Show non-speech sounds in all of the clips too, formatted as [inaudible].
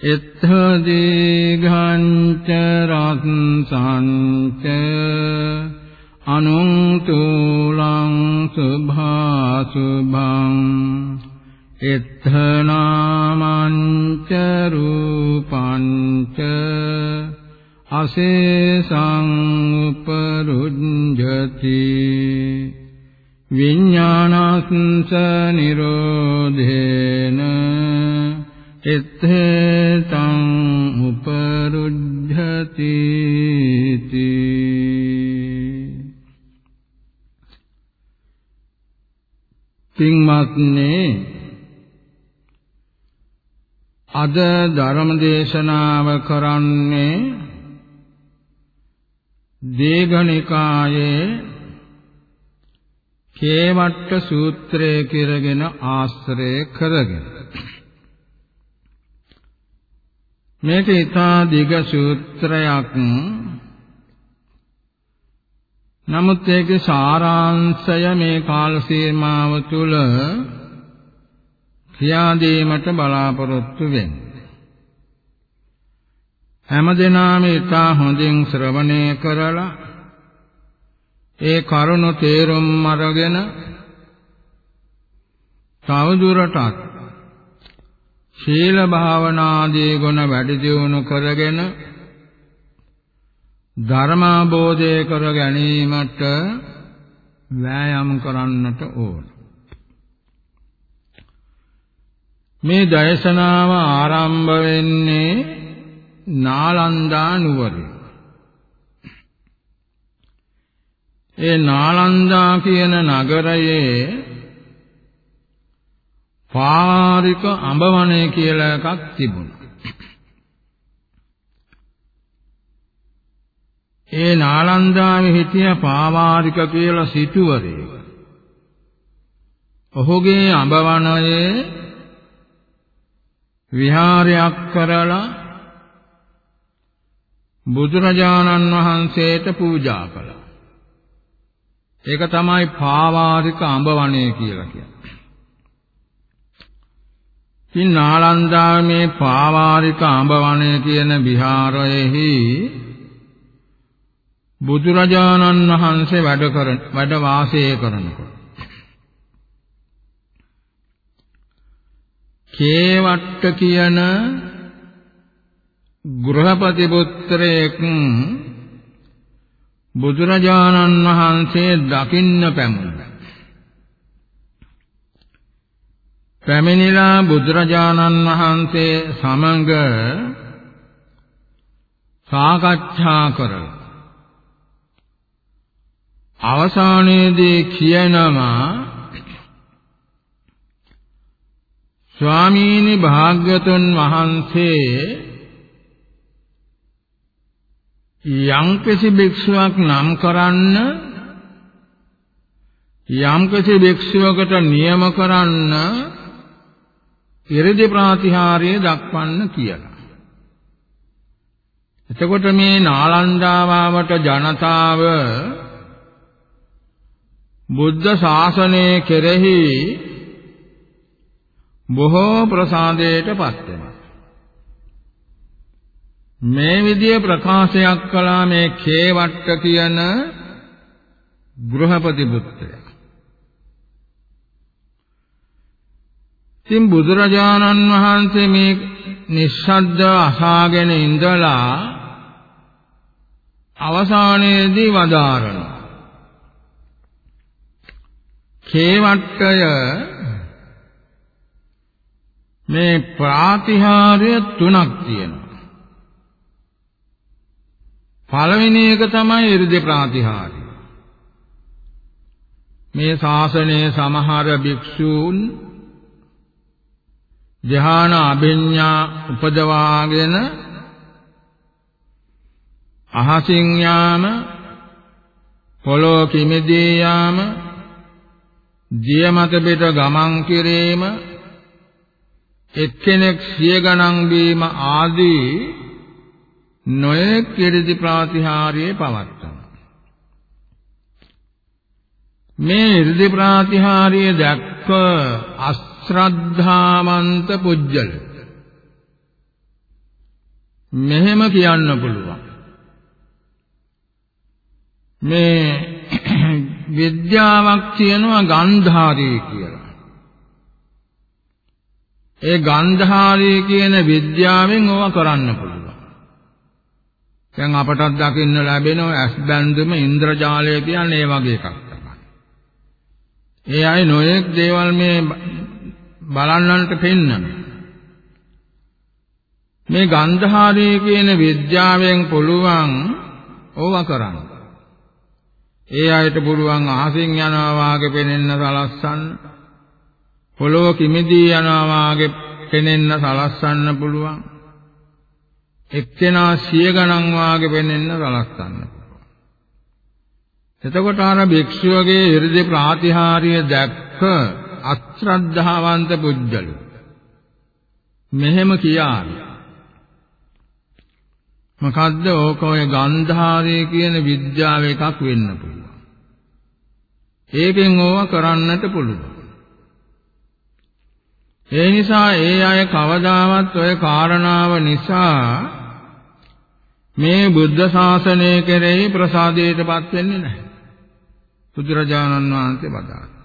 එත්ථ දීඝංච රත්සංච අනුන්තුලං සුභාසුභං එත්ථ නාමංච රූපංච අසේසං උපරුඤ්ජති විඥානස්ස නිරෝධේන එත්තං උපරුද්ධති පින්වත්නි අද ධර්ම දේශනාව කරන්නේ දීඝනිකායේ කේවට්ට සූත්‍රය කියලාගෙන ආශ්‍රය කරගෙන. මේක ඊතා දිග සූත්‍රයක්. නමුත් ඒකේ සාරාංශය මේ කාල සීමාව තුළ ක්‍රියාදීමට බලාපොරොත්තු වෙන්නේ. හැමදෙනාම ඊතා හොඳින් ශ්‍රවණය කරලා ඒ කරුණ තේරුම් අරගෙන තවදුරටත් ශීල භාවනාදී ගුණ වැඩි දියුණු කරගෙන ධර්මාබෝධය කර ගැනීමට වෑයම් කරන්නට ඕන. මේ දේශනාව ආරම්භ වෙන්නේ නාලන්දා නුවරින්. ඒ නාලන්දා කියන නගරයේ පාරික අඹවණය කියලා එකක් තිබුණා. ඒ නාලන්දාවේ හිටිය පාවාරික කියලා සිටුවරයෙක්. ඔහුගේ අඹවණයේ විහාරයක් කරලා බුදුරජාණන් වහන්සේට පූජා කළා. ඒක තමයි පාවාරික අඹ වනය කියලා කියන්නේ. ඉතින් නාලන්දාවේ මේ පාවාරික අඹ වනය කියන විහාරයේහි බුදුරජාණන් වහන්සේ වැඩ කරන වැඩ වාසය කරනකොට කේවට්ට කියන ගෘහපති පුත්‍රයෙක් බුදුරජාණන් වහන්සේ දකින්න පැමුණා. පැමිණිලා බුදුරජාණන් වහන්සේ සමග සාකච්ඡා කරලා අවසානයේදී කියනවා ස්වාමීනි භාග්‍යතුන් වහන්සේ යම්කිසි භික්ෂුවක් නම් කරන්න යම්කිසි භික්ෂුවකට නියම කරන්න ඉරිදි ප්‍රාතිහාර්ය දක්වන්න කියලා. එතකොට මේ නාලන්දාවාවට ජනතාව බුද්ධ ශාසනය කෙරෙහි බොහෝ ප්‍රසාදයටපත් වෙනවා. මේ විදිය ප්‍රකාශයක් කළා මේ කේවට්ට කියන ගෘහපති පුත්‍රයා. ඉතින් බුදුරජාණන් වහන්සේ මේ නිස්සද්ද අසාගෙන ඉඳලා අවසානයේදී වදාරනවා. කේවට්ටය මේ ප්‍රාතිහාර්ය තුනක් තියෙනවා. පළවෙනි එක තමයි 이르දි ප්‍රාතිහාර්ය. මේ ශාසනයේ සමහර භික්ෂූන් ධ්‍යාන අභිඥා උපදවාගෙන අහසින් යාම පොළොව කිමිදී යාම දිය මත පිට ගමන් කිරීම එක්කෙනෙක් සිය ගණන් වීම ආදී නොයෙක් කිරිදි ප්‍රාතිහාර්යයේ පවත්තන. මේ ඉර්ධි ප්‍රාතිහාර්ය දැක්ක අශ්‍රද්ධාවන්ත පුජ්‍යල. මෙහෙම කියන්න පුළුවන්. මේ [clears throat] විද්‍යාවක් කියනවා ගන්ධාරී කියලා. ඒ ගන්ධාරී කියන විද්‍යාවෙන් ඕවා කරන්න පුළුවන්. දැන් අපටත් දකින්න ලැබෙනවා ඇස් බැඳුම ඉන්ද්‍රජාලය කියන්නේ ඒ වගේ එකක් තමයි. ඒ අය නොයෙක් දේවල් මේ බලන්නන්ට පෙන්නන. මේ ගන්ධාරී කියන විද්‍යාවෙන් පුළුවන් ඕවා කරන්න. ඒ අයට පුළුවන් අහසින් යනවා වාගේ පෙනෙන්න සලස්සන්න. පොළොව කිමිදී යනවා වාගේ පෙනෙන්න සලස්සන්න පුළුවන්. එක්කෙනා සිය ගණන් වාගේ වෙන්නෙන්න සලස්සන්න. එතකොට අර භික්ෂුවගේ 이르දි ප්‍රාතිහාර්ය දැක්ක අශ්‍රද්ධාවන්ත පුජ්‍යලු. මෙහෙම කියාවි. මොකද්ද ඕක ඔය ගන්ධාරය කියන විද්‍යාව එකක් වෙන්න පුළුවන්. ඒකෙන් ඕවා කරන්නට පුළුවන්. ඒ නිසා ඒ අය කවදාවත් ඔය කාරණාව නිසා මේ බුද්ධ ශාසනය කෙරෙහි ප්‍රසාදයටපත් වෙන්නේ නැහැ. බුදුරජාණන් වහන්සේ වදාළා.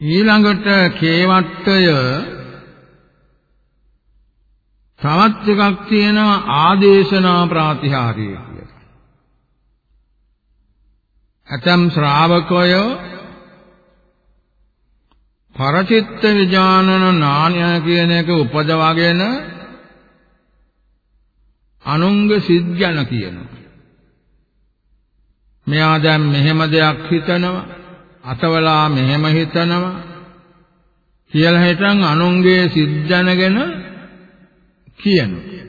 ඊළඟට කේවට්ටය තවත් එකක් තියෙනවා ආදේශනා ප්‍රාතිහාර්ය කියලා. ඇතම් ශ්‍රාවකයෝ පරචිත්ත විඥානන නාණ්‍ය කියන එක උපදවාගෙන අනුංග සිද්ධන කියනවා. මෙයා දැන් මෙහෙම දෙයක් හිතනවා අතවලා මෙහෙම හිතනවා කියලා හිතන් අනුංගේ සිද්ධනගෙන කියනවා.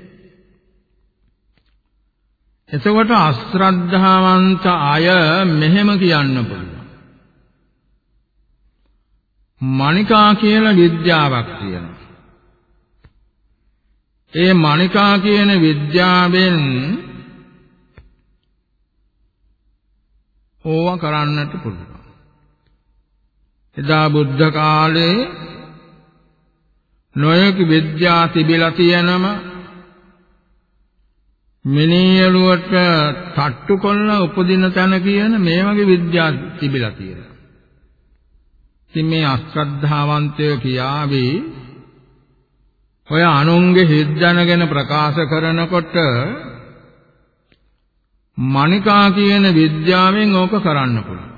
එතකොට අශ්‍රද්ධාවන්ත අය මෙහෙම කියන්න පුළුවන්. මණිකා කියලා විද්‍යාවක් තියෙනවා. ඒ මණිකා කියන විද්‍යාවෙන් ඕවා කරන්නට පුළුවන්. එදා බුද්ධ කාලේ නොයෙක් විද්‍යා තිබිලා තියෙනම මිනියලුවට තට්ටු කොල්ල උපදින තැන කියන මේ වගේ විද්‍යා තිබිලා තියෙනවා. ඉතින් මේ අශ්‍රද්ධාවන්තයෝ කියාවේ ඔය අනුන්ගේ හිත් දැනගෙන ප්‍රකාශ කරනකොට මණිකා කියන විද්‍යාවෙන් ඕක කරන්න පුළුවන්.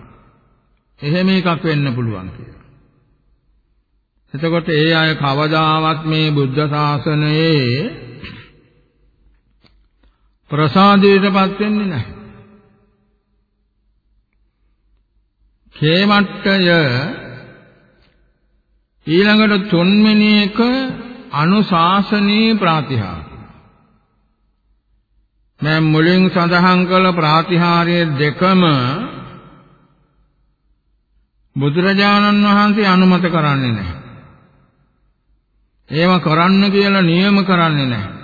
එහෙම එකක් වෙන්න පුළුවන් කියලා. එතකොට ඒ අය කවදාවත් මේ බුද්ධ ශාසනයේ ප්‍රසාදයටපත් වෙන්නේ නැහැ. කේමට්ටය ඊළඟට තුන්වෙනි එක අනුශාසනීය ප්‍රාතිහාර්ය. මම මුලින් සඳහන් කළ ප්‍රාතිහාර්ය දෙකම බුදුරජාණන් වහන්සේ අනුමත කරන්නේ නැහැ. ඒව කරන්න කියලා නියම කරන්නේ නැහැ.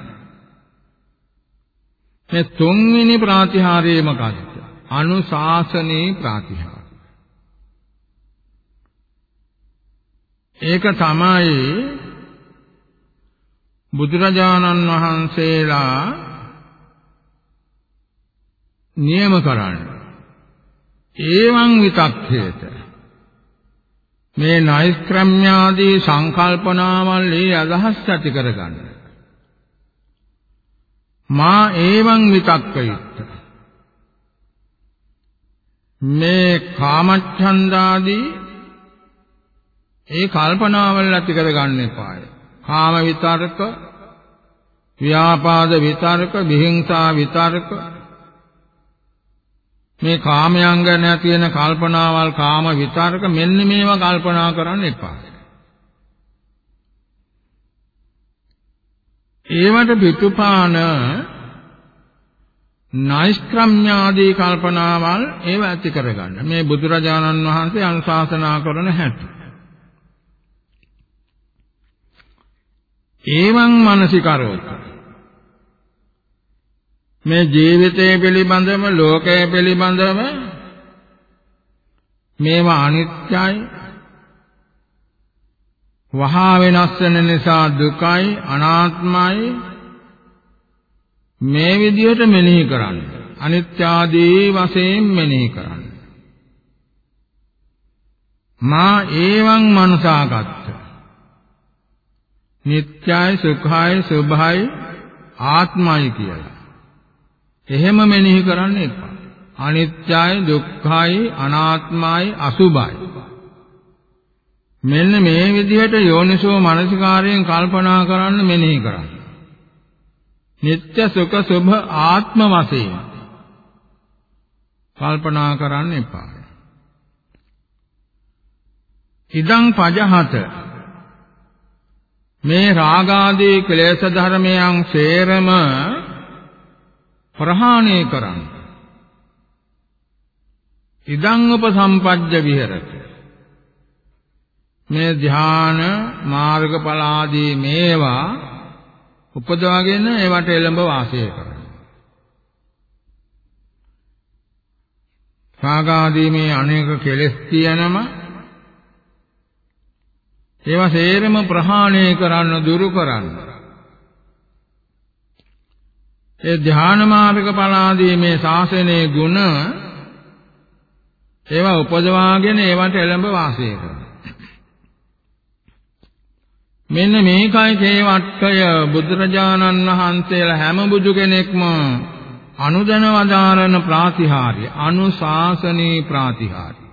මේ තුන්වෙනි ප්‍රාතිහාර්යය මොකක්ද? අනුශාසනීය ප්‍රාතිහාර්ය. ඒක තමයි බුදුරජාණන් වහන්සේලා නියම කරන්නේ. ඒවං විතක්ඛේත මේ නෛෂ්ක්‍රම්‍යාදී සංකල්පනාවල් ඒ අදහස් ඇති කරගන්න. මා ඒවං විතක්කයුක්ත මේ කාමච්ඡන්දාදී ඒ කල්පනාවල් ඇති කරගන්න එපාය. කාම විතරක, ව්‍යාපාද විතරක, විහිංසා විතරක මේ කාමයන් ගැන තියෙන කල්පනාවල් කාම විතරක මෙන්න මේවා කල්පනා කරන්න එපා. ඒවට පිටුපාන නෛෂ්ක්‍රම්‍යාදී කල්පනාවල් ඒව ඇති කරගන්න. මේ බුදුරජාණන් වහන්සේ අනුශාසනා කරන හැටි. ඒවං මානසිකරෝත මේ ජීවිතය පිළිබඳව ලෝකය පිළිබඳව මේවා අනිත්‍යයි වහා වෙනස් වෙන නිසා දුකයි අනාත්මයි. මේ විදිහට මෙනෙහි කරන්න. අනිත්‍ය ආදී වශයෙන් මෙනෙහි කරන්න. මා ඒවං මනසාගත්ත. නිත්‍යයි සුඛයි සුභයි ආත්මයි කියලා. එහෙම මෙනෙහි කරන්න එපා. අනිත්‍යයි දුක්ඛයි අනාත්මයි අසුභයි. මෙන්න මේ විදිහට යෝනිසෝ මනසිකාරයෙන් කල්පනා කරන්න මෙනෙහි කරන්න. නিত্য සුඛ සුභ ආත්ම වශයෙන් කල්පනා කරන්න එපා. ඉදං පජහත මේ රාගාදී ක්ලේශ ධර්මයන් සේරම ප්‍රහාණය කරන්න. ඉදං උපසම්පජ්ජ විහෙරත. මේ ධ්‍යාන මාර්ගඵල ආදී මේවා උපදවාගෙන ඒවට එළඹ වාසය කරන්න. රාගාදී මේ අනේක කෙලෙස් තියෙනම ඒවා සේරම ප්‍රහාණය කරන්න දුරු කරන්න. ඒ ධ්‍යාන මාර්ග පලාදී මේ ශාසනයේ ගුණ ඒවා උපදවාගෙන ඒවට එළඹ වාසය කරන. මෙන්න මේකයි කේවට්ටය බුදුරජාණන් වහන්සේලා හැම බුදු කෙනෙක්ම අනුදන වදාරන ප්‍රාතිහාර්ය අනුශාසනී ප්‍රාතිහාර්ය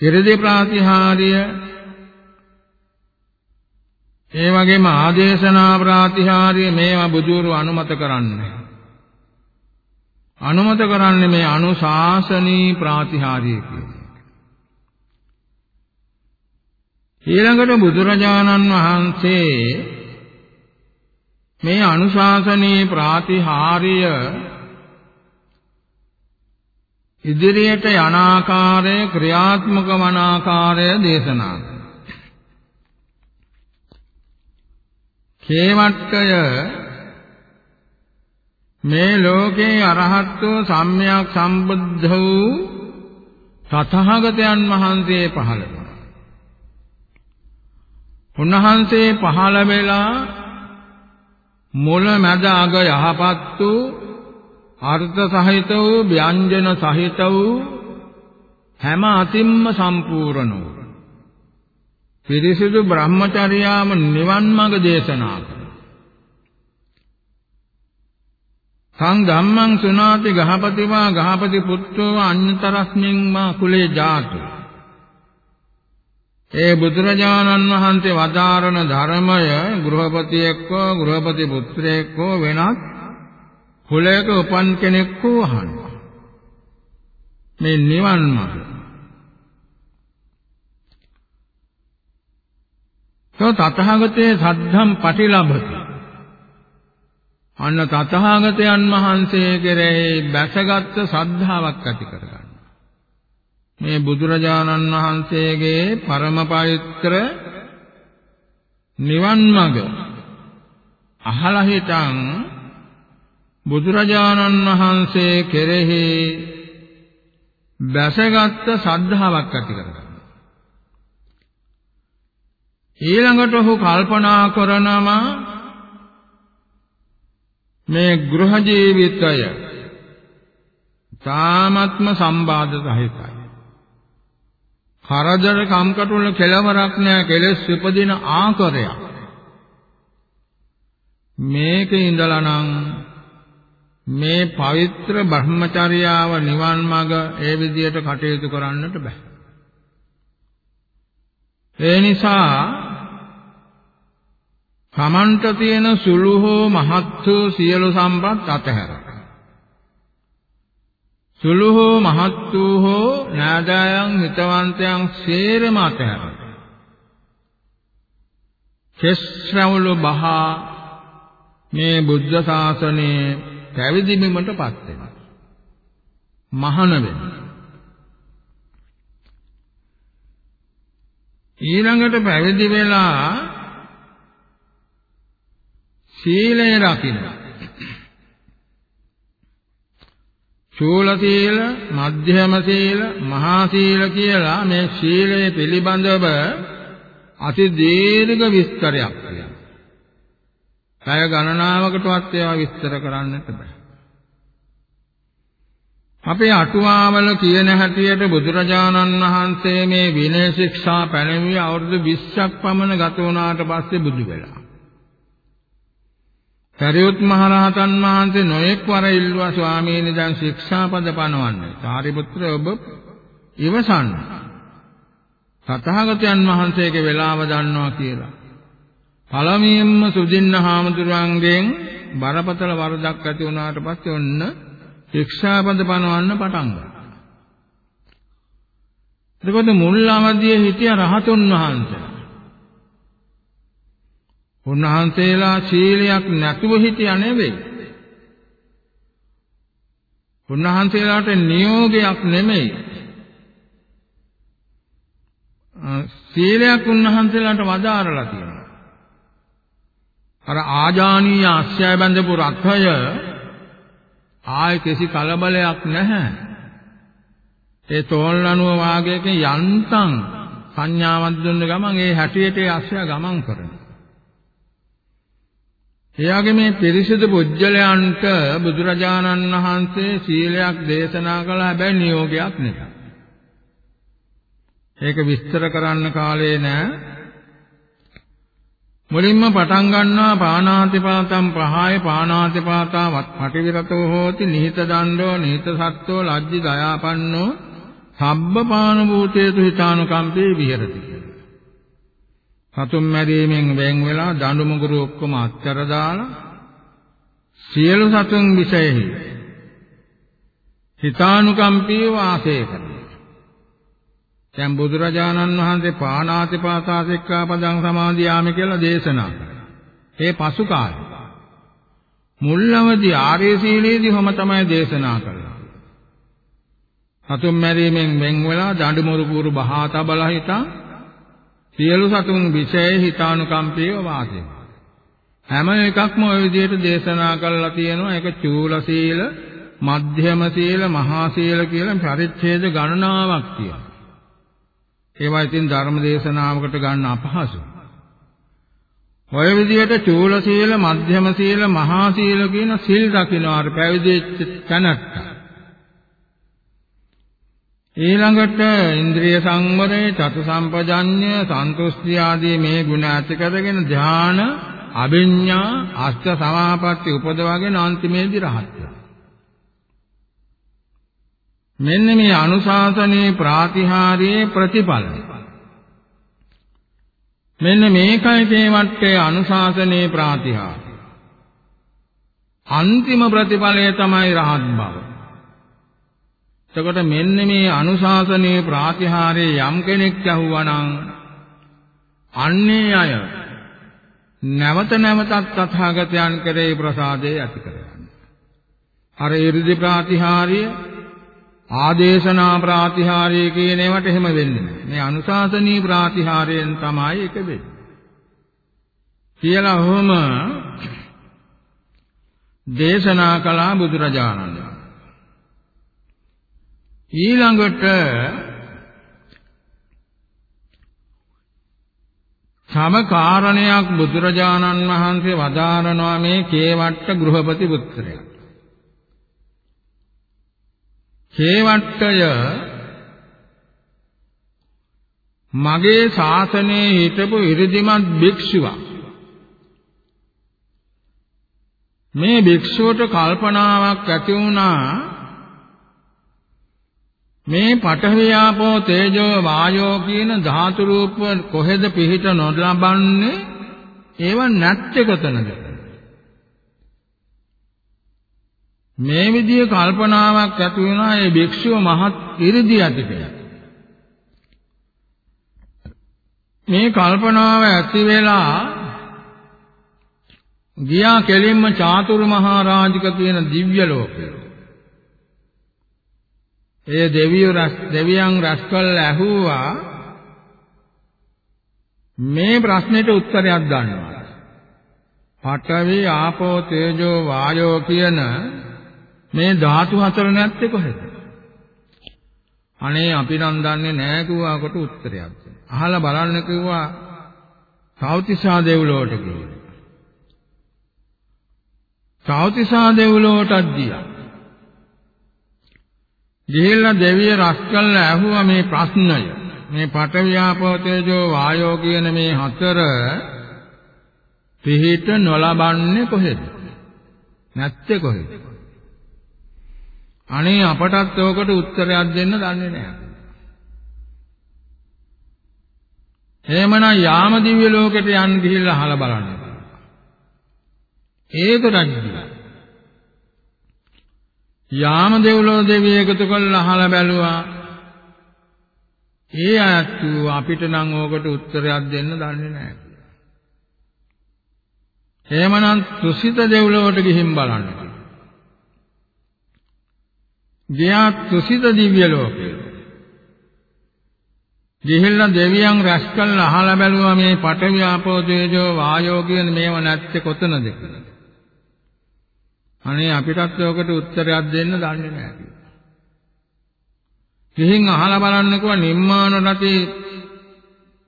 ඉරදි ප්‍රාතිහාර්ය ඒ වගේම ආදේශනා ප්‍රාතිහාර්ය මේවා බුදුරු අනුමත කරන්නේ. අනුමත කරන්නේ මේ අනුශාසනී ප්‍රාතිහාර්ය කියන්නේ ඊළඟට බුදුරජාණන් වහන්සේ මේ අනුශාසනී ප්‍රාතිහාර්ය ඉදිරියට යන ආකාරය ක්‍රියාත්මක වන ආකාරය දේශනා කේවට්ටය මේ ලෝකේ අරහත්ව සම්්‍යක් සම්බුද්ධ වූ තථාගතයන් වහන්සේ පහළ වුණා. උන්වහන්සේ පහළ වෙලා මුල මැද අග යහපත් වූ අර්ථ සහිත වූ ව්‍යංජන සහිත වූ හැම අතිම්ම සම්පූර්ණ වූ පිරිසිදු බ්‍රහ්මචර්යාම නිවන් මඟ දේශනා කරනවා. සං ධම්මං සුනාති ගහපතිවා ගහපති පුත්‍රෝ අඤ්ඤතරස්මින් මා කුලේ ජාතු. ඒ බුදුරජාණන් වහන්සේ වදාරන ධර්මය ගෘහපතියෙක්ව ගෘහපති පුත්‍රයෙක්ව වෙනත් කුලයක උපන් කෙනෙක්ව අහනවා. මේ නිවන් මාර්ගය සෝ තථාගතේ සද්ධම් පටිලබති අන්න තථාගතයන් වහන්සේ කෙරෙහි බැසගත් සද්ධාාවක් ඇති කරගන්න. මේ බුදුරජාණන් වහන්සේගේ පරම පවිත්‍ර නිවන් මඟ අහලා හිටන් බුදුරජාණන් වහන්සේ කෙරෙහි බැසගත් සද්ධාාවක් ඇති කරගන්න. ඊළඟට ඔහු කල්පනා කරනවා මේ ගෘහ ජීවිතය තාමත්ම සම්බාධ සහිතයි. කරදර කම්කටොළ කෙලවරක් නෑ කෙලස් උපදින ආකරයක්. මේක ඉඳලා නම් මේ පවිත්‍ර බ්‍රහ්මචර්යාව නිවන් මඟ ඒ විදියට කටයුතු කරන්නට බෑ. ඒ නිසා තමන්ට තියෙන සුළු හෝ මහත් වූ සියලු සම්පත් අතහැර. සුළු හෝ මහත් වූ හෝ නාදායන් හිතවන්තයන් සේරම අතහැර. කෙස්රවුල බහා මේ බුද්ධ ශාසනයේ පැවිදි බිමටපත් වෙනවා. මහාන වෙනවා. ඊළඟට පැවිදි වෙලා සීලය රකින්න. චූල සීල, මධ්‍යම සීල, මහා සීල කියලා මේ සීලය පිළිබඳව අති දීර්ඝ විස්තරයක් තියෙනවා. කය ගණනාවකටවත් ඒවා විස්තර කරන්නට බෑ. අපේ අටුවාවල කියන හැටියට බුදුරජාණන් වහන්සේ මේ විනය ශික්ෂා පැනවී අවුරුදු 20ක් පමණ ගත වුණාට පස්සේ බුදු වෙලා. සරියුත් මහ රහතන් වහන්සේ නොඑක් වර ඉල්ලුවා ස්වාමීනි දැන් ශික්ෂාපද පනවන්නේ. සාරිපුත්‍ර ඔබ ඉවසන්න. තථාගතයන් වහන්සේගේ වෙලාව දන්නවා කියලා. පළමුවෙන්ම සුදින්න හාමුදුරුවන්ගෙන් බරපතල වරදක් ඇති වුණාට පස්සේ ඔන්න ශික්ෂාපද පනවන්න පටන් ගත්තා. එතකොට මුල් අවදියේ හිටිය රහතුන් වහන්සේ උන්වහන්සේලා ශීලයක් නැතුව හිටියා නෙවෙයි. උන්වහන්සේලාට නියෝගයක් නෙමෙයි. සීලයක් උන්වහන්සේලාට වදාරලා තියෙනවා. අර ආජානීය අශ්‍යය බඳපු රථය ආයේ කිසි කලබලයක් නැහැ. ඒ තෝල්ලනුව වාගයක යන්තම් සංඥාවක් දුන්න ගමන් ඒ හැටියට ඒ අශ්‍යය ගමන් කරනවා. එයාගේ මේ පිරිසිදු පුජ්‍යලයන්ට බුදුරජාණන් වහන්සේ සීලයක් දේශනා කළ හැබැයි නියෝගයක් නෙවෙයි. ඒක විස්තර කරන්න කාලේ නෑ. මුලින්ම පටන් ගන්නවා පාණාතිපාතම් පහය පාණාතිපාතා පටිවිරතෝ හෝති නිහිත දණ්ඩෝ නිහිත සත්ත්වෝ ලජ්ජි දයාපන්නෝ සබ්බ පාන භූතේතු හිතානුකම්පේ විහෙරති සතුම් මැරීමෙන් වෙන් වෙලා දඬු මුගුරු ඔක්කොම අත්තර දාලා සියලු සතුන් විෂයෙහි හිතානුකම්පී වාසය කරනවා. දැන් බුදුරජාණන් වහන්සේ පාණාතිපාතා සික්ඛාපදං සමාදියාමි කියලා දේශනා කළා. ඒ පසු කාලේ මුල්වදී ආර්ය සීලේදී හැම තමයි දේශනා කළා. සතුම් මැරීමෙන් වෙන් වෙලා දඬු මුගුරු බහා තබලා හිටා සියලු සතුන් විෂය හිතානුකම්පීව වාසය. හැම එකක්ම ওই විදිහට දේශනා කරලා තියෙනවා. ඒක චූල සීල මධ්‍යම සීල මහා සීල කියලා පරිච්ඡේද ගණනාවක් තියෙනවා. ඒවා ඉතින් ධර්ම දේශනාවකට ගන්න අපහසුයි ඔය විදිහට චූල සීල මධ්‍යම සීල මහා සීල කියන සිල් රකින්නවා පැවිදි තැනත්තා. ඊළඟට ඉන්ද්‍රිය සංවරය, චතු සම්පජඤ්ඤය, සන්තුෂ්ටි ආදී මේ ගුණ ඇති කරගෙන ධාන අභිඥා අෂ්ට සමාපatti උපදවාගෙන අන්තිමේදී රහත් වෙනවා. මෙන්න මේ අනුශාසනයේ ප්‍රාතිහාර්යයේ ප්‍රතිඵල. මෙන්න මේකයි තේවට්ටේ අනුශාසනයේ ප්‍රාතිහාර්ය. අන්තිම ප්‍රතිඵලය තමයි රහත් බව. එතකොට මෙන්න මේ අනුශාසනයේ ප්‍රාතිහාර්යයේ යම් කෙනෙක් ඇහුවනම් අන්නේ අය නැවත නැවතත් තථාගතයන් කෙරෙහි ප්‍රසාදේ ඇති කරගන්න. අර 이르දි ප්‍රාතිහාර්ය ආදේශනා ප්‍රාතිහාර්ය කියන ඒවාට එහෙම වෙන්නේ නැහැ. මේ අනුශාසනීය ප්‍රාතිහාර්යයෙන් තමයි ඒක වෙන්නේ. කියලා ඔහොම දේශනා කළා බුදුරජාණන් ඊළඟට සම කාරණයක් බුදුරජාණන් වහන්සේ වදාරනවා මේ කේවට්ට ගෘහපති පුත්‍රයා. කේවට්ටය මගේ ශාසනයේ හිටපු ඉරිදිමත් භික්ෂුවක්. මේ භික්ෂුවට කල්පනාවක් ඇති වුණා මේ පඨවි ආපෝ තේජෝ වායෝ කියන ධාතු රූප කොහෙද පිහිට නොලබන්නේ? ඒව නැත්තේ කොතනද? මේ විදිය කල්පනාවක් ඇති වුණා ඒ භික්ෂුව මහත් 이르දි ඇතිකේ මේ කල්පනාව ඇති වෙලා ගියා කෙලින්ම චාතුරු මහරජික කියන දිව්‍ය ලෝකෙට ඒ දෙවියෝ රස් දෙවියන් රැස් කළ ඇහුවා මේ ප්‍රශ්නෙට උත්තරයක් ගන්නවා. පඨවි ආපෝ තේජෝ වායෝ කියන මේ ධාතු හතර නැත්තේ කොහෙද? අනේ අපි නම් දන්නේ නැහැ කිව්වා කොට උත්තරයක් දෙන්න. අහලා බලන්න කිව්වා සෞතිසා දෙව්ලොවට කියලා. සෞතිසා දෙව්ලොවටත් ගියා. ගිහිල්ලා දෙවිය රස් කළා ඇහුවා මේ ප්‍රශ්නය. මේ පඨවියාපෝ තේජෝ වායෝ කියන මේ හතර පිහිට නොලබන්නේ කොහෙද? නැත්තේ කොහෙද? අනේ අපටත් ඕකට උත්තරයක් දෙන්න දන්නේ නැහැ. එහෙමනම් යාම දිව්‍ය ලෝකෙට යන්න ගිහිල්ලා අහලා බලන්න. ඒක රජ්ජුලා. යාම දෙව්ලොව දෙවිය එකතු කරලා අහලා බැලුවා. ඒ අයත් අපිට නම් ඕකට උත්තරයක් දෙන්න දන්නේ නැහැ. එහෙමනම් තුසිත දෙව්ලොවට ගිහින් බලන්න. ගියා තුසිත දිව්‍ය ලෝකේ. ගිහිල්ලා දෙවියන් රැස් කළා අහලා බැලුවා මේ පඨවි ආපෝ තේජෝ වායෝ කියන මේව නැත්තේ කොතනද කියලා. අනේ අපිටත් ඔකට උත්තරයක් දෙන්න දන්නේ නැහැ කියලා. ගිහින් අහලා බලන්නකෝ නිම්මාන රතේ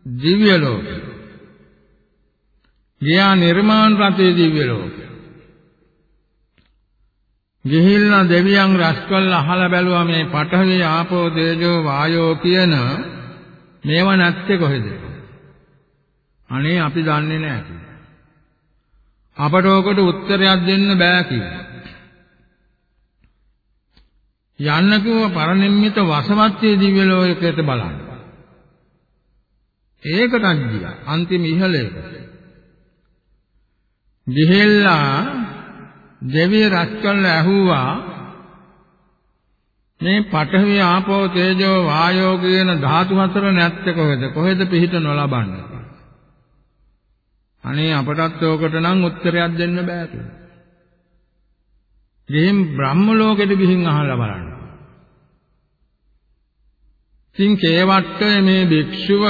දිව්‍ය ලෝකෙ. ගියා නිර්මාණ රතේ දිව්‍ය ලෝකෙ. ගිහිල්ලා දෙවියන් රැස් කළා අහලා බැලුවා මේ පඨවි ආපෝ තේජෝ වායෝ කියන මේව නැත්තේ කොහෙද? අනේ අපි දන්නේ නැහැ. අපට ඕකට උත්තරයක් දෙන්න බෑ කිව්වා. යන්න කිව්ව පරිනිම්මිත වසවත්තේ දිව්‍ය ලෝකයට බලන්න. ඒකටත් ගියා අන්තිම ඉහළේකට. ගිහෙල්ලා දෙවිය රැස්කල්ල ඇහුවා මේ පඨවි ආපෝ තේජෝ වායෝ කියන ධාතු හතර නැත්තේ කොහෙද? කොහෙද පිහිට නොලබන්නේ? අනේ අපටත් ඕකට නම් උත්තරයක් දෙන්න බෑ කියලා. ගිහින් බ්‍රහ්ම ලෝකෙට ගිහින් අහලා බලන්න. ඉතින් කේවට්ටේ මේ භික්ෂුව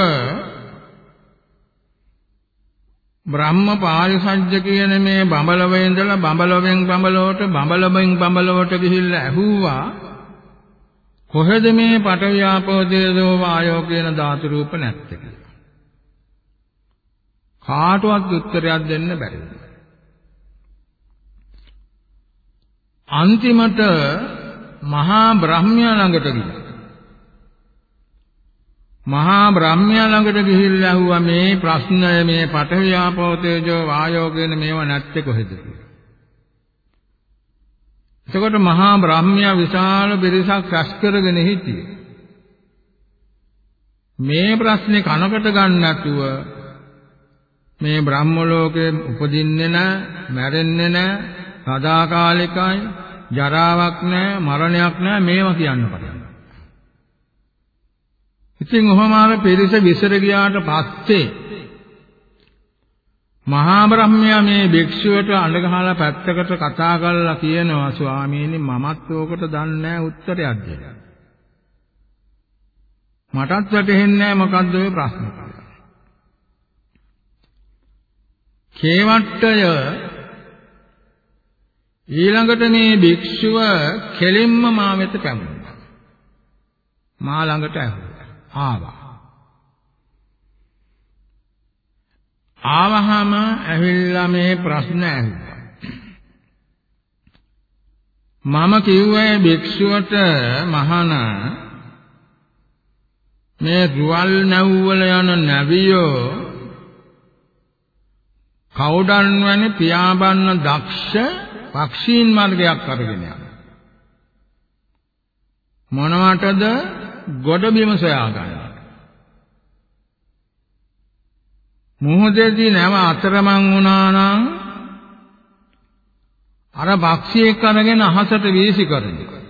බ්‍රහ්ම පාරිසජ්ජ කියන මේ බඹලවේ ඉඳලා බඹලවෙන් බඹලවට බඹලවෙන් බඹලවට ගිහිල්ලා ඇහුවා කොහෙද මේ පඨවි ආපෝ තේජෝ වායෝ කියන ධාතු රූප නැත්තේ කියලා. කාටවත් උත්තරයක් දෙන්න බැරි අන්තිමට මහා බ්‍රහ්මයා ළඟට ගියා. මහා බ්‍රහ්මයා ළඟට ගිහිල්ලා ඇහුවා මේ ප්‍රශ්නය මේ පඨවි ආපෝ තේජෝ වායෝ කියන මේවා නැත්තේ කොහෙද එතකොට මහා බ්‍රහ්මයා විශාල පිරිසක් රැස් කරගෙන හිටියේ. මේ ප්‍රශ්නේ කනකට ගන්න නැතුව මේ බ්‍රහ්ම ලෝකේ උපදින්නේ නැහැ, මැරෙන්නේ නැහැ, සදාකාලිකයි, ජරාවක් නැහැ, මරණයක් නැහැ මේවා කියන්න පටන් ඉතින් ඔහොම අර පිරිස විසර ගියාට පස්සේ මහා බ්‍රහ්මයා මේ භික්ෂුවට අඬ ගහලා පැත්තකට කතා කරලා කියනවා ස්වාමීනි මමත් ඕකට දන්නේ නැහැ උත්තරයක් දෙන්න. මටත් වැටහෙන්නේ නැහැ මොකද්ද ඔය ප්‍රශ්නේ කියලා. කේවට්ටය ඊළඟට මේ භික්ෂුව කෙලින්ම මා වෙත පැමුණා. මා ළඟට ආවා. ආවහම ඇවිල්ලා මේ ප්‍රශ්න ඇහුවා. මම කිව්වේ භික්ෂුවට මහාන මේ රුවල් නැව්වල යන නැවියෝ කවුඩන් වැනි පියාඹන්න දක්ෂ පක්ෂීන් මාර්ගයක් අරගෙන යනවා. මොනවටද ගොඩබිම සොයා ගන්න. මොහොතේදී නැව අතරමං වුණා නම් අර බක්සියෙක් අරගෙන අහසට වීසි කරනවා.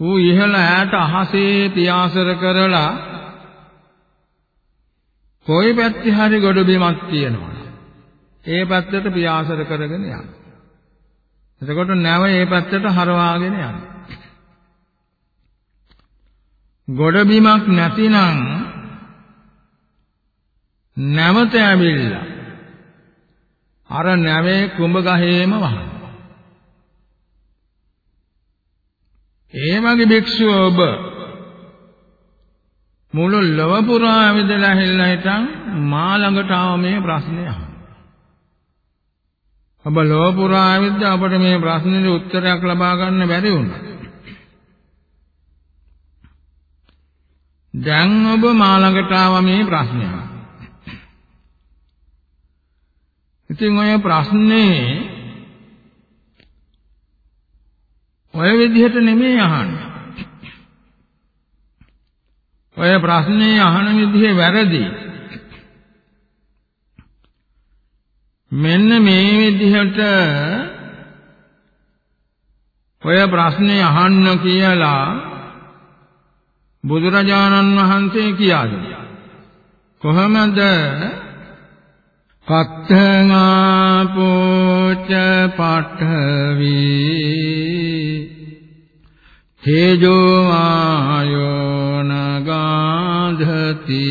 ඌ ඉහළ ඈට අහසේ පියාසර කරලා කොයි පැත්තේ හරි ගොඩ බිමක් තියෙනවා. ඒ පැත්තට පියාසර කරගෙන යනවා. එතකොට නැව ඒ පැත්තට හරවාගෙන යනවා. ගොඩ බිමක් නැතිනම් නැවත ඇවිල්ලා අර නැවේ කුඹ ගහේම වහන. ඒ වගේ භික්ෂුව ඔබ මුළු ලොව පුරා ඇවිදලා හිල්ලා හිටන් මා ළඟට ආව මේ ප්‍රශ්නය අහන්න. ඔබ ලොව පුරා ඇවිද්ද අපට මේ ප්‍රශ්නෙට උත්තරයක් ලබා ගන්න බැරි වුණා. දැන් ඔබ මා ළඟට ආව මේ ප්‍රශ්නය. ඉතින් ඔය ප්‍රශ්නේ ඔය විදිහට නෙමෙයි අහන්නේ. ඔය ප්‍රශ්නේ අහන විදිහ වැරදි. මෙන්න මේ විදිහට ඔය ප්‍රශ්නේ අහන්න කියලා බුදුරජාණන් වහන්සේ කියා දුන්නා. කොහොමද කත්තංආපෝච පඨවි තේජෝ ආයෝ නගාධති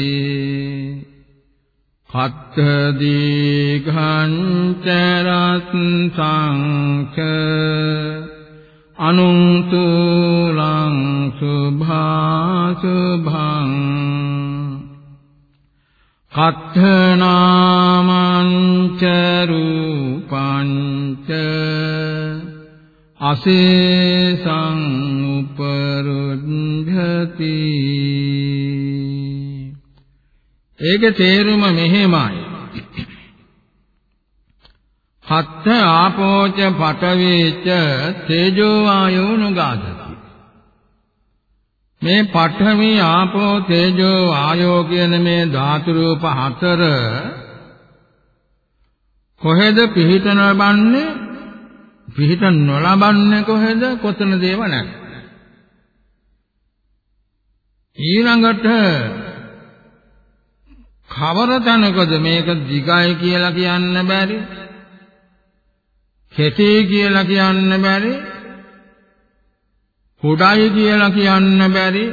කත්ත දීඝං චරත්සංඛ අනුන්තුලං සුභාසුභං කත්ථනාමංච රූපංච අසේසං උපරුද්ධති. ඒකේ තේරුම මෙහෙමයි. හත්ථ ආපෝච පඨවේච තේජෝ වායෝ නුගාදති. මේ පඨවි ආපෝ තේජෝ ආයෝ කියන මේ ධාතු රූප හතර කොහෙද පිහිට නොබන්නේ පිහිට නොලබන්නේ කොහෙද? කොතනද ඒව නැහැ ඊළඟට කවර තැනකද මේක දිගයි කියලා කියන්න බැරි? කෙටි කියලා කියන්න බැරි කුඩයි කියලා කියන්න බැරි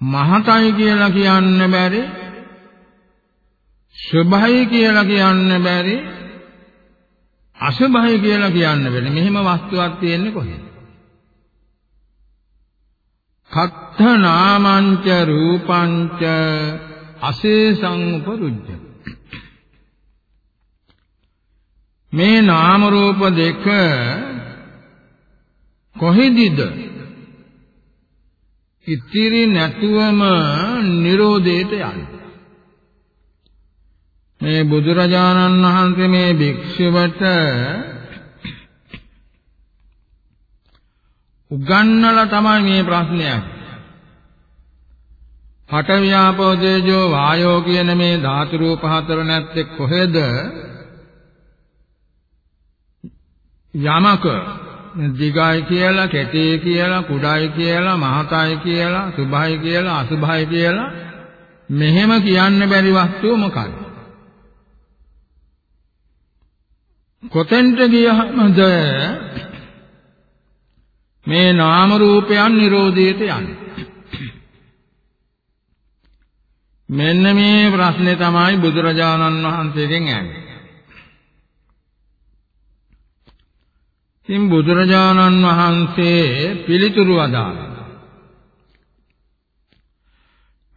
මහතයි කියලා කියන්න බැරි සුභයි කියලා කියන්න බැරි අසුභයි කියලා කියන්න බැරි. මෙහෙම වස්තුවක් තියෙන්නේ කොහෙද? කත්ථ නාමංච රූපංච අසේසං උපරුජ්ජති. මේ නාම රූප දෙක කොහෙදිද ඉතිරි නැතුවම Nirodheට යන්නේ. මේ බුදුරජාණන් වහන්සේ මේ භික්ෂුවට උගන්වලා තමයි මේ ප්‍රශ්නයක්. හට ව්‍යාපෝ තේජෝ වායෝ කියන මේ ධාතු රූප හතර නැත්තේ කොහෙද? යමක දිගයි කියලා, කෙටි කියලා, කුඩයි කියලා, මහතයි කියලා, සුභයි කියලා, අසුභයි කියලා මෙහෙම කියන්න බැරි වස්තුව මොකක්ද? කොතෙන්ට ගියහමද මේ නාම රූපයන් Nirodheට යන්නේ? මෙන්න මේ ප්‍රශ්නේ තමයි බුදුරජාණන් වහන්සේගෙන් ඇන්නේ. ඉතින් බුදුරජාණන් වහන්සේ පිළිතුරු අදාළා.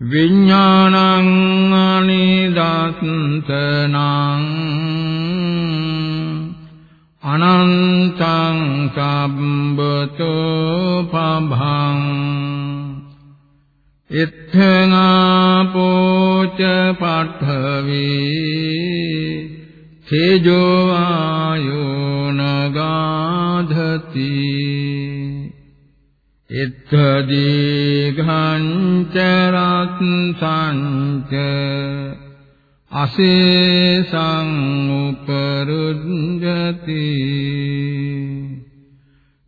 විඥානං අනිදත්තනං අනන්තං සම්බතෝ පභං ඉත්තනාපෝච පඨවේ තේජෝ ආයෝ නගාධති ඉත්ත දීඝං චරත්සං ච අසේසං උපරුද්ධති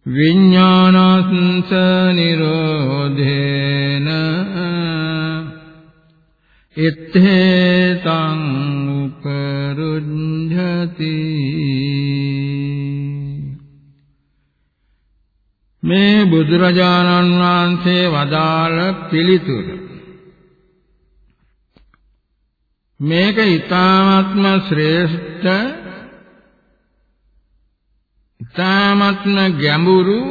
විඥානස්ස නිරෝධේන ඉත්තේතං උපරුද්ධති මේ බුදුරජාණන් වහන්සේ වදාළ පිළිතුර මේක ඊ타ත්ම ශ්‍රේෂ්ඨ ඊ타ත්ම ගැඹුරු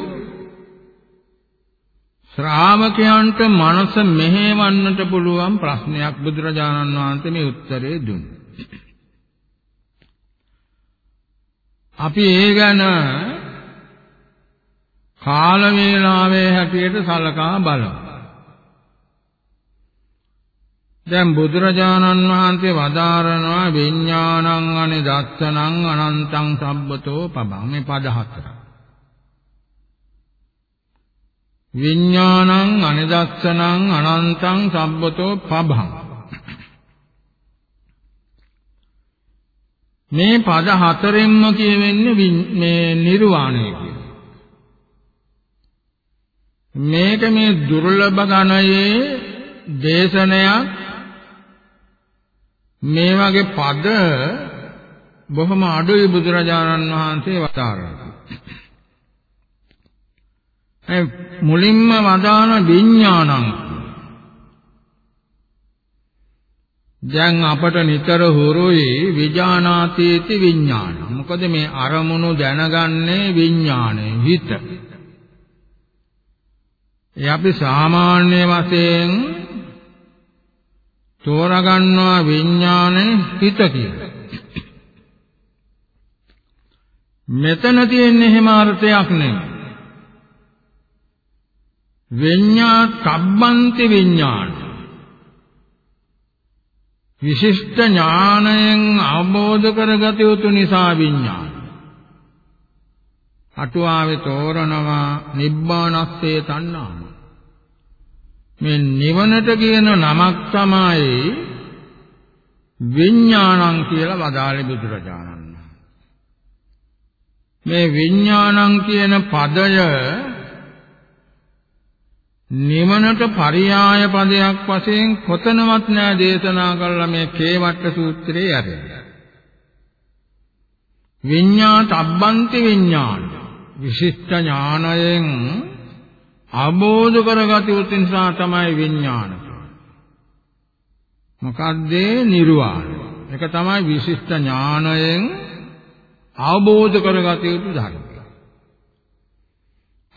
ශ්‍රාවකයන්ට මනස මෙහෙවන්නට පුළුවන් ප්‍රශ්නයක් බුදුරජාණන් වහන්සේ මේ උත්තරේ දුන්නේ. අපි ඒ ගැන කාල වේලාවේ හැටියට සලකා බලමු. දැන් බුදුරජාණන් වහන්සේ වදාරනවා විඥානං අනිදස්සනං අනන්තං සබ්බතෝ පබං මේ පද හතරක්. විඥානං අනිදස්සනං අනන්තං සම්බතෝ පබං මේ පද හතරෙන්ම කියවෙන්නේ මේ නිර්වාණය මේක මේ දුර්ලභ ගණයේ දේශනයක්. මේ වගේ පද බොහොම අඩුයි බුදුරජාණන් වහන්සේ වදාරනවා මුලින්ම වදාන විඥානං. දැන් අපට නිතර හුරුයි විඥානාතීති විඥාන. මොකද මේ අරමුණු දැනගන්නේ විඥානය හිත. ඒ අපි සාමාන්‍ය වශයෙන් තෝරගන්නවා විඥානේ හිත කියලා. මෙතන තියෙන්නේ එහෙම අර්ථයක් නෙමෙයි. විඤ්ඤා තබ්බන්ති විඤ්ඤාණ විශිෂ්ට ඥාණයෙන් අවබෝධ කරගත යුතු නිසා විඤ්ඤාණ අටුවාවේ තෝරනවා නිබ්බානස්සේ තණ්හාම මේ නිවනට කියන නමක් තමයි විඥානං කියලා වදාළේ බුදුරජාණන් මේ විඥානං කියන පදය නිවනට පරියාය පදයක් වශයෙන් කොතනවත් නෑ දේශනා කළා මේ කේවට්ට සූත්‍රයේ යන්නේ. විඤ්ඤාත අබ්බන්ති විඤ්ඤාණ විශිෂ්ට ඥානයෙන් අවබෝධ කරගත යුතු නිසා තමයි විඤ්ඤාණ. මොකද්ද නිර්වාණය? ඒක තමයි විශිෂ්ට ඥානයෙන් අවබෝධ කරගත යුතු ධර්ම.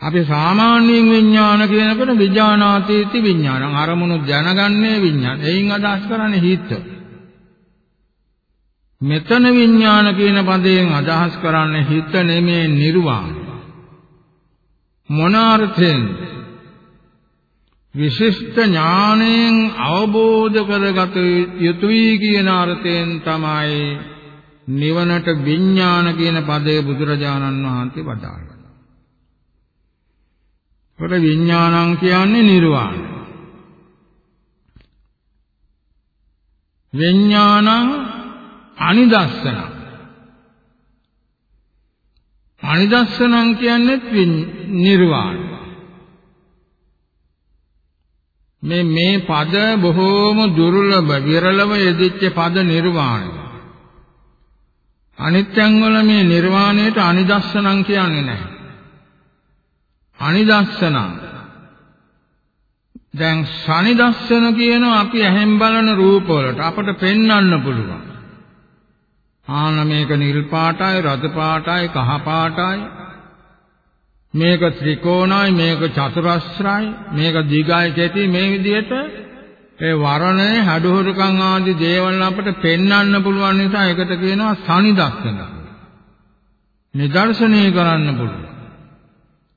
අපි සාමාන්‍යයෙන් විඥාන කියනකොට විඥානාතීති විඥානං අරමුණු දැනගන්නේ විඥාන. එයින් අදහස් කරන්නේ හිත. මෙතන විඥාන කියන පදයෙන් අදහස් කරන්නේ හිත නෙමේ නිර්වාණය. මොන අර්ථයෙන්? විශිෂ්ට ඥාණයෙන් අවබෝධ කරගත යුතුයි කියන අර්ථයෙන් තමයි නිවනට විඥාන කියන පදේ බුදුරජාණන් වහන්සේ වදාළා. කොට විඥානං කියන්නේ නිර්වාණය. විඥානං අනිදස්සන. අනිදස්සනං කියන්නේ නිර්වාණය. මේ මේ පද බොහෝම දුර්ලභ විරලව යෙදිච්ච පද නිර්වාණය. අනිත්‍යං වල මේ නිර්වාණයට අනිදස්සනං කියන්නේ නැහැ. අනිදස්සනං දැන් සනිදස්සන කියනවා අපි ඇහෙන් බලන රූප වලට අපට පෙන්වන්න පුළුවන්. ආන මේක නිල් පාටයි රතු පාටයි කහ පාටයි මේක ත්‍රිකෝණයි මේක චතුරස්‍රයි මේක දිගයි කෙටි මේ විදිහට ඒ වර්ණය හඩුහුරුකම් ආදී දේවල් අපට පෙන්වන්න පුළුවන් නිසා ඒකට කියනවා සනිදස්සන. නිදර්ශනය කරන්න පුළුවන්.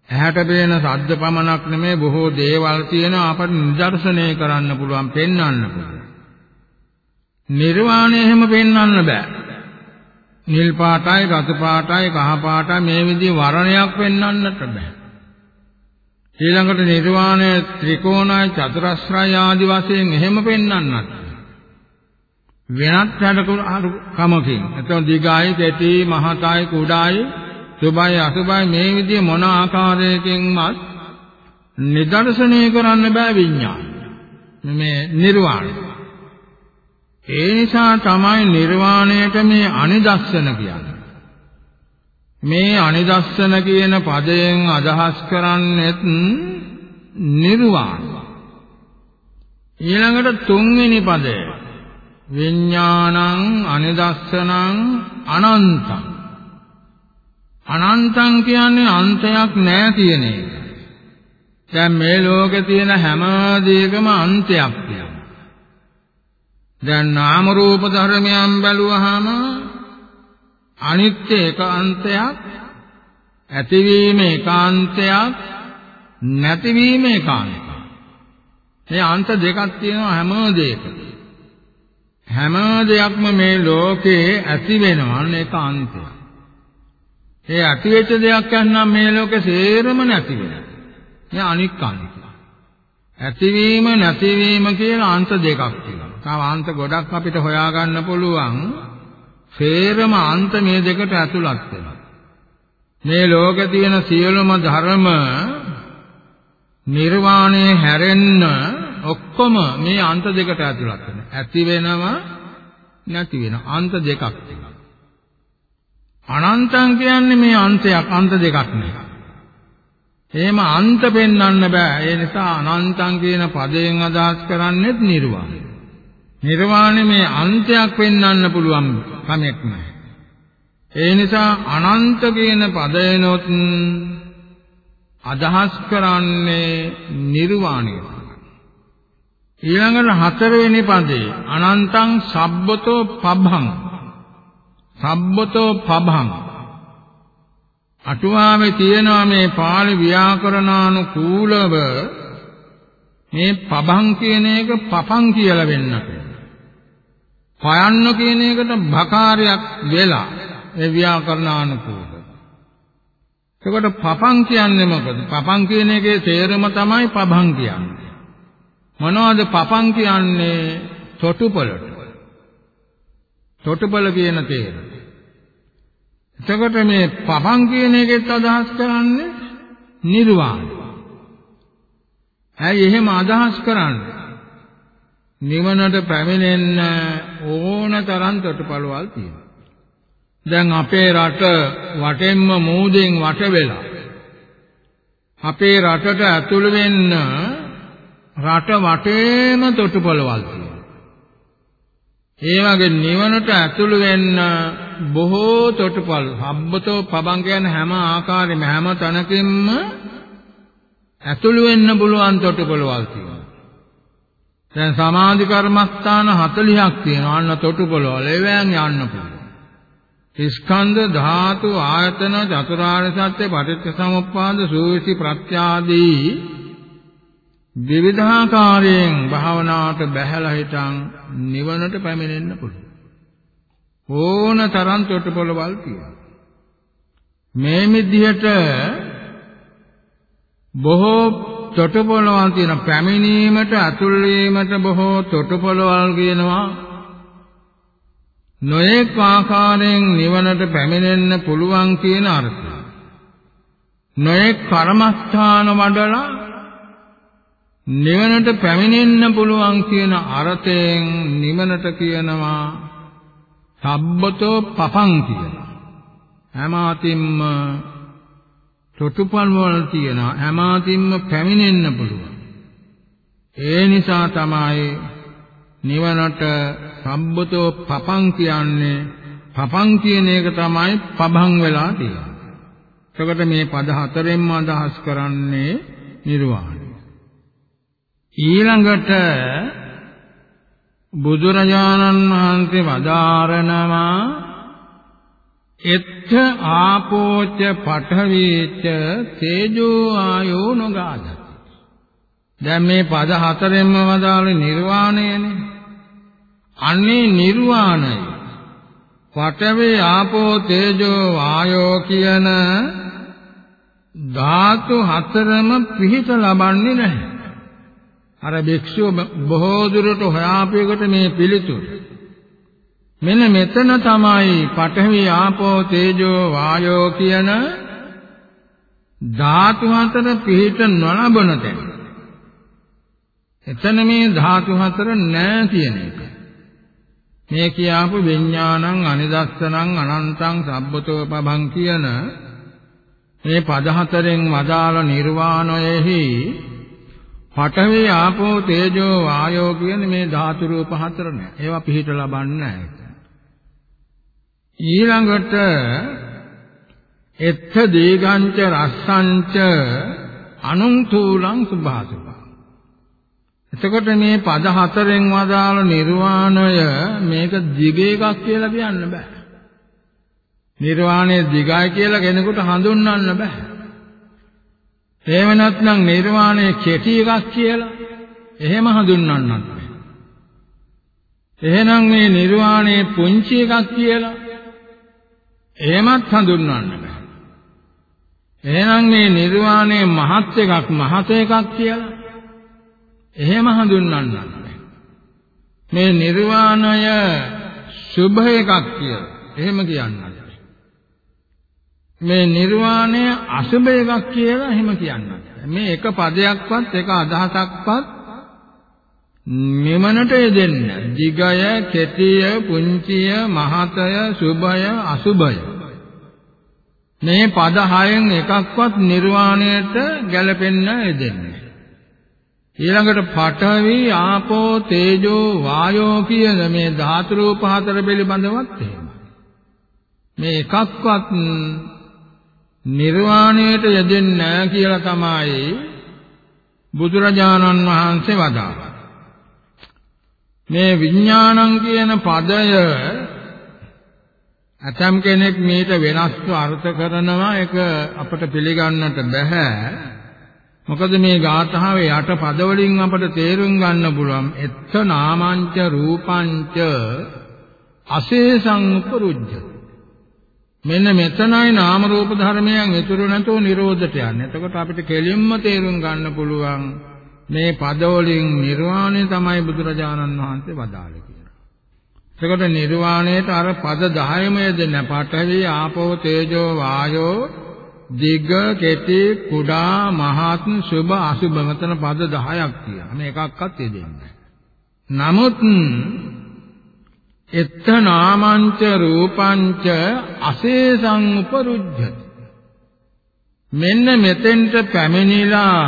ඇහැට පේන ශබ්ද පමණක් නෙමේ බොහෝ දේවල් තියෙන අපට නිදර්ශනය කරන්න පුළුවන් පෙන්වන්න පුළුවන්. නිර්වාණය එහෙම පෙන්වන්න බෑ. නිල් පාටයි රතු පාටයි කහ පාටයි මේ විදිහේ වර්ණයක් පෙන්වන්නට බෑ. ඊළඟට නිර්වාණය ත්‍රිකෝණයි චතුරස්‍රය ආදි වශයෙන් එහෙම පෙන්වන්නත් වෙනත් හැඩකමකින් එතකොට දිගයි කෙටි මහතයි කුඩායි සුභයි අසුභයි මේ විදිහේ මොන ආකාරයකින්වත් නිදර්ශනය කරන්න බෑ විඤ්ඤාණය මේ නිර්වාණය ඒ නිසා තමයි නිර්වාණයට මේ අනිදස්සන කියන්නේ මේ අනිදස්සන කියන පදයෙන් අදහස් කරන්නේත් නිර්වාණ. ඊළඟට තුන්වෙනි පදය විඥානං අනිදස්සනං අනන්තං. අනන්තං කියන්නේ අන්තයක් නැහැ කියන එක. දැන් මේ ලෝකේ තියෙන හැම දෙයකම අන්තයක් තියෙනවා. දැන් නාම රූප ධර්මයන් බැලුවහම අනිත්‍ය ඒකාන්තයක් ඇතිවීම ඒකාන්තයක් නැතිවීම ඒකාන්තයක් මේ අන්ත දෙකක් තියෙනවා හැම දෙයකම හැම දෙයක්ම මේ ලෝකේ ඇති වෙනවා ඒක අන්තයක් ඒ ඇති වෙච්ච දෙයක් යන්නම් මේ ලෝකේ සේරම නැති වෙනවා මේ අනික් අන්තය ඇතිවීම නැතිවීම කියලා අන්ත දෙකක් තියෙනවා තව අන්ත ගොඩක් අපිට හොයාගන්න පුළුවන් සේරම අන්ත මේ දෙකට ඇතුළත් වෙනවා. මේ ලෝකේ තියෙන සියලුම ධර්ම නිර්වාණය හැරෙන්න ඔක්කොම මේ අන්ත දෙකට ඇතුළත් වෙනවා. ඇති වෙනවා නැති වෙනවා. අන්ත දෙකක් තියෙනවා. අනන්තං කියන්නේ මේ අන්තයක් අන්ත දෙකක් නෙවෙයි. එහෙම අන්ත පෙන්වන්න බෑ. ඒ නිසා අනන්තං කියන පදයෙන් අදහස් කරන්නේත් නිර්වාණය. නිර්වාණය මේ අන්තයක් පෙන්වන්න පුළුවන් කමක් නැහැ. ඒ නිසා අනන්ත කියන පදයනොත් අදහස් කරන්නේ නිර්වාණය. ඊළඟට හතරවෙනි පදේ අනන්තං සබ්බතෝ පබ්බං සබ්බතෝ පබ්බං අටුවාවේ තියෙනවා මේ පාළි ව්‍යාකරණානුකූලව මේ පබං කියන එක පපං කියලා වෙන්නට. පයන්න කියන එකට භකාරයක් වෙලා ඒ ව්‍යාකරණානුකූල. එතකොට පපං කියන්නේ මොකද? පපං කියන එකේ තේරුම තමයි පබං කියන්නේ. මොනවද පපං කියන්නේ? තොටුපළට. තොටුපළ කියන තේරුම. එතකොට මේ පපං කියන එකෙත් අදහස් කරන්නේ නිර්වාණය. ඇයි එහෙම අදහස් කරන්නේ? නිවනට පැමිණෙන්න ඕන තරම් තොටුපළවල් තියෙනවා. දැන් අපේ රට වටෙන්ම මූදෙන් වට වෙලා අපේ රටට ඇතුළු වෙන්න රට වටේම තොටුපළවල් තියෙනවා. ඒ වගේ නිවනට ඇතුළු වෙන්න බොහෝ තොටුපළ හබ්බතෝ පබං කියන හැම ආකාරෙම හැම තැනකින්ම ඇතුළු වෙන්න පුළුවන් තොටුපළවල් තියෙනවා. දැන් සමාධි කර්මස්ථාන 40ක් තියෙනවා. අන්න තොටුපළවල ඒවෙන් යන්න පුළුවන්. ස්කන්ධ ධාතු ආයතන චතුරාර්ය සත්‍ය පටිච්ච සමුප්පාද සූවිසි ප්‍රත්‍යාදී විවිධාකාරයෙන් භාවනාවට බැහැලා හිටන් නිවනට පැමිණෙන්න පුළුවන්. ඕන තරම් තොටුපළවල් තියෙනවා. මේ විදිහට බොහෝ තොටුපළවල් තියෙන පැමිණීමට අතුල් වීමට බොහෝ තොටුපළවල් කියනවා. නොඑක ආකාරයෙන් නිවනට පැමිණෙන්න පුළුවන් කියන අර්ථය. නොඑක කර්මස්ථාන වඩලා නිවනට පැමිණෙන්න පුළුවන් කියන අර්ථයෙන් නිවනට කියනවා සබ්බතෝ පපං කියලා. හැම අතින්ම තොටුපල් වල තියෙනවා හැම අතින්ම පැමිණෙන්න පුළුවන්. ඒ නිසා තමයි නිවනට සම්බතෝ පපං කියන්නේ පපං කියන එක තමයි පබං වෙලා තියෙන්නේ. එතකොට මේ පද හතරෙන්ම අදහස් කරන්නේ නිර්වාණය. ඊළඟට බුදුරජාණන් වහන්සේ වදාරනවා එත්ථ ආපෝච පඨවීච තේජෝ ආයෝ නොගාදති දැන් මේ පද හතරෙන්ම වදාළේ නිර්වාණයනේ. අන්නේ නිර්වාණය පඨවි ආපෝ තේජෝ වායෝ කියන ධාතු හතරම පිහිට ලබන්නේ නැහැ. අර භික්ෂුව බොහෝ දුරට හොයාපේකට මේ පිළිතුර මෙන්න මෙතන තමයි පඨවි ආපෝ තේජෝ වායෝ කියන ධාතු හතර පිහිට නොලබන තැන. එතන මේ ධාතු හතර නැහැ කියන එක. මේ කියාපු විඥානං අනිදස්සනං අනන්තං සබ්බතෝ පබං කියන මේ පද හතරෙන් වදාළ නිර්වාණයෙහි පඨවි ආපෝ තේජෝ වායෝ කියන මේ ධාතු රූප හතර නෑ. ඒවා පිහිට ලබන්නේ නෑ. ඊළඟට එත්ථ දීගංච රස්සංච අනුන්තූලං සුභාසුභා. එතකොට මේ පද හතරෙන් වදාළ නිර්වාණය මේක දිග එකක් කියලා කියන්න බෑ. නිර්වාණය දිගයි කියලා කෙනෙකුට හඳුන්වන්න බෑ. එහෙම නැත්නම් නිර්වාණය කෙටි එකක් කියලා එහෙම හඳුන්වන්නත් බෑ. එහෙනම් මේ නිර්වාණය පුංචි එකක් කියලා එහෙමත් හඳුන්වන්න බෑ. එහෙනම් මේ නිර්වාණය මහත් එකක් මහත එකක් කියලා එහෙම හඳුන්වන්නත් බෑ. මේ නිර්වාණය සුභ එකක් කියලා එහෙම කියන්නත් මේ නිර්වාණය අසුබ එකක් කියලා එහෙම කියන්නවා. මේ එක පදයක්වත් එක අදහසක්වත් මෙමනට යෙදෙන්න. දිගය, කෙටිය, පුංචිය, මහතය, සුභය, අසුභය. මේ පද හයෙන් එකක්වත් නිර්වාණයට ගැලපෙන්න යෙදෙන්නේ. ඊළඟට පඨවි, ආපෝ, තේජෝ, වායෝ කියන මේ ධාතු රූප හතර පිළිබඳවත් එහෙමයි. මේ එකක්වත් නිර්වාණයට යෙදෙන්නේ නැහැ කියලා තමයි බුදුරජාණන් වහන්සේ වදාළා. මේ විඥානං කියන පදය ඇතම් කෙනෙක් මේට වෙනස්ව අර්ථ කරනවා ඒක අපට පිළිගන්නට බෑ. මොකද මේ ගාථාවේ යට පද වලින් අපට තේරුම් ගන්න පුළුවන් එත්ත නාමංච රූපංච අශේෂං උපරුජ්ජති මෙන්න මෙතනයි නාම රූප ධර්මයන් ඉතුරු නැතුව නිරෝධයට යන්නේ. එතකොට අපිට කෙලින්ම තේරුම් ගන්න පුළුවන් මේ පදවලින් නිර්වාණය තමයි බුදුරජාණන් වහන්සේ වදාළේ කියලා. එතකොට නිර්වාණයට අර පද 10ම යෙදෙන පඨවි ආපෝ තේජෝ වායෝ දිග්ග කෙටි කුඩා මහත් සුභ අසුභ මෙතන පද 10ක් තියෙනවා. මේ එකක්වත් යෙදෙන්නේ නමුත් එත්ත නාමංච රූපංච අශේෂං උපරුජ්ජති. මෙන්න මෙතෙන්ට පැමිණිලා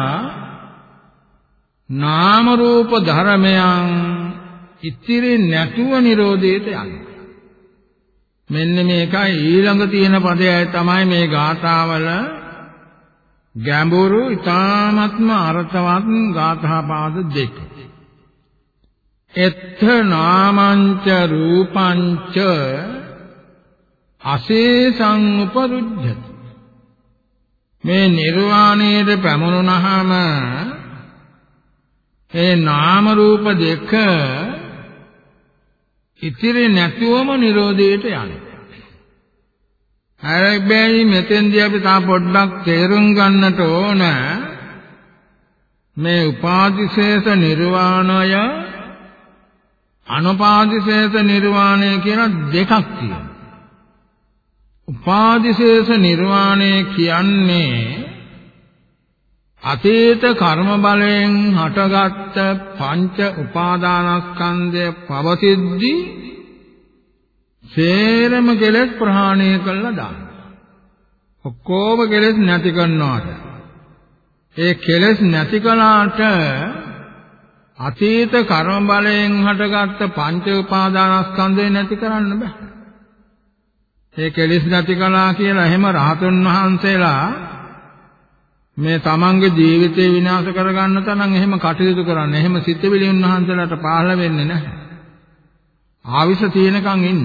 නාම රූප ධර්මයන් ඉතිරි නැතුව නිරෝධයට යන්නේ මෙන්න මේකයි ඊළඟ තියෙන පදයයි තමයි මේ ගාථාවල ගැඹුරු ඊ타ත්ම අර්ථවත් ගාථා පාද දෙක. එත්ථ නාමංච රූපංච අශේෂං උපරුජ්ජති මේ නිර්වාණයට පැමුණුනහම ඒ නාම රූප දෙක ඉතිරි නැතුවම Nirodheට යන්නේ. හැබැයි මෙතෙන්දී අපි තා පොඩ්ඩක් තේරුම් ගන්නට ඕන මේ උපාදිශේෂ නිර්වාණය අනුපාදිශේෂ නිර්වාණය කියලා දෙකක් තියෙනවා. උපාදිශේෂ නිර්වාණය කියන්නේ අතීත කර්ම බලයෙන් හටගත්ත පංච උපාදානස්කන්ධය පවතිද්දී සේරම කෙලෙස් ප්‍රහාණය කළා දාන්න. ඔක්කොම කෙලෙස් නැති කරනවාට. ඒ කෙලෙස් නැති කළාට අතීත කර්ම බලයෙන් හටගත්ත පංච උපාදානස්කන්ධය නැති කරන්න බෑ. ඒ කෙලෙස් නැති කළා කියලා එහෙම රහතුන් වහන්සේලා මේ තමන්ගේ ජීවිතේ විනාශ කරගන්න තරම් එහෙම කටයුතු කරන්නේ. එහෙම සිතවිලි උන්වහන්සේලාට පහළ වෙන්නේ නැහැ. ආවිස තියෙනකන් ඉන්න.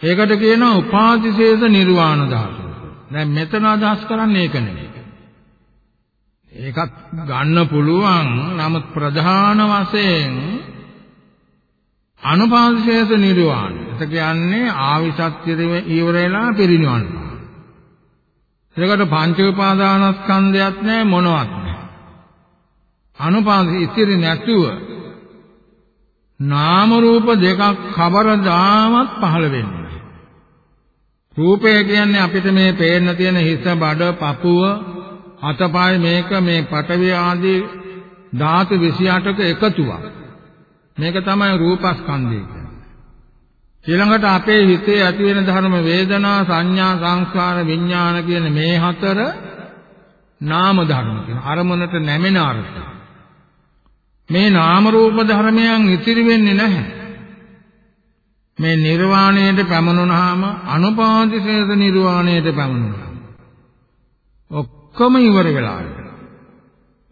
ඒකට කියනවා උපාදිශේෂ නිර්වාණ ධාතුව. දැන් මෙතන අදහස් කරන්නේ ඒක නෙවෙයි. ඒකත් ගන්න පුළුවන්. නමුත් ප්‍රධාන වශයෙන් අනුපාදිශේෂ නිර්වාණ. ඒ කියන්නේ ආවිසත්‍ය ඉවරලා පිරිනිවන් පාන. ඒකට පංච උපාදානස්කන්ධයක් නැහැ මොනවත් නැහැ. අනුපාද ඉතිරි නැතුව නාම රූප දෙකක් කවරදාමත් පහළ වෙන්නේ රූපය කියන්නේ අපිට මේ පේන්න තියෙන හිස බඩ පපුව අතපය මේක මේ පටවිය ආදී ධාතු 28ක එකතුවක් මේක තමයි රූපස්කන්ධය කියන්නේ ඊළඟට අපේ හිතේ ඇති වෙන ධර්ම වේදනා සංඥා සංස්කාර විඥාන කියන මේ හතර නාම ධර්ම කියන අරමුණට නැමෙන අර්ථය. මේ නාම රූප ධර්මයන් ඉතිරි වෙන්නේ නැහැ. මේ නිර්වාණයට පැමුණුනහම අනුපාදිශේෂ නිර්වාණයට පැමුණුනහම ඔක්කොම ඉවර වෙලා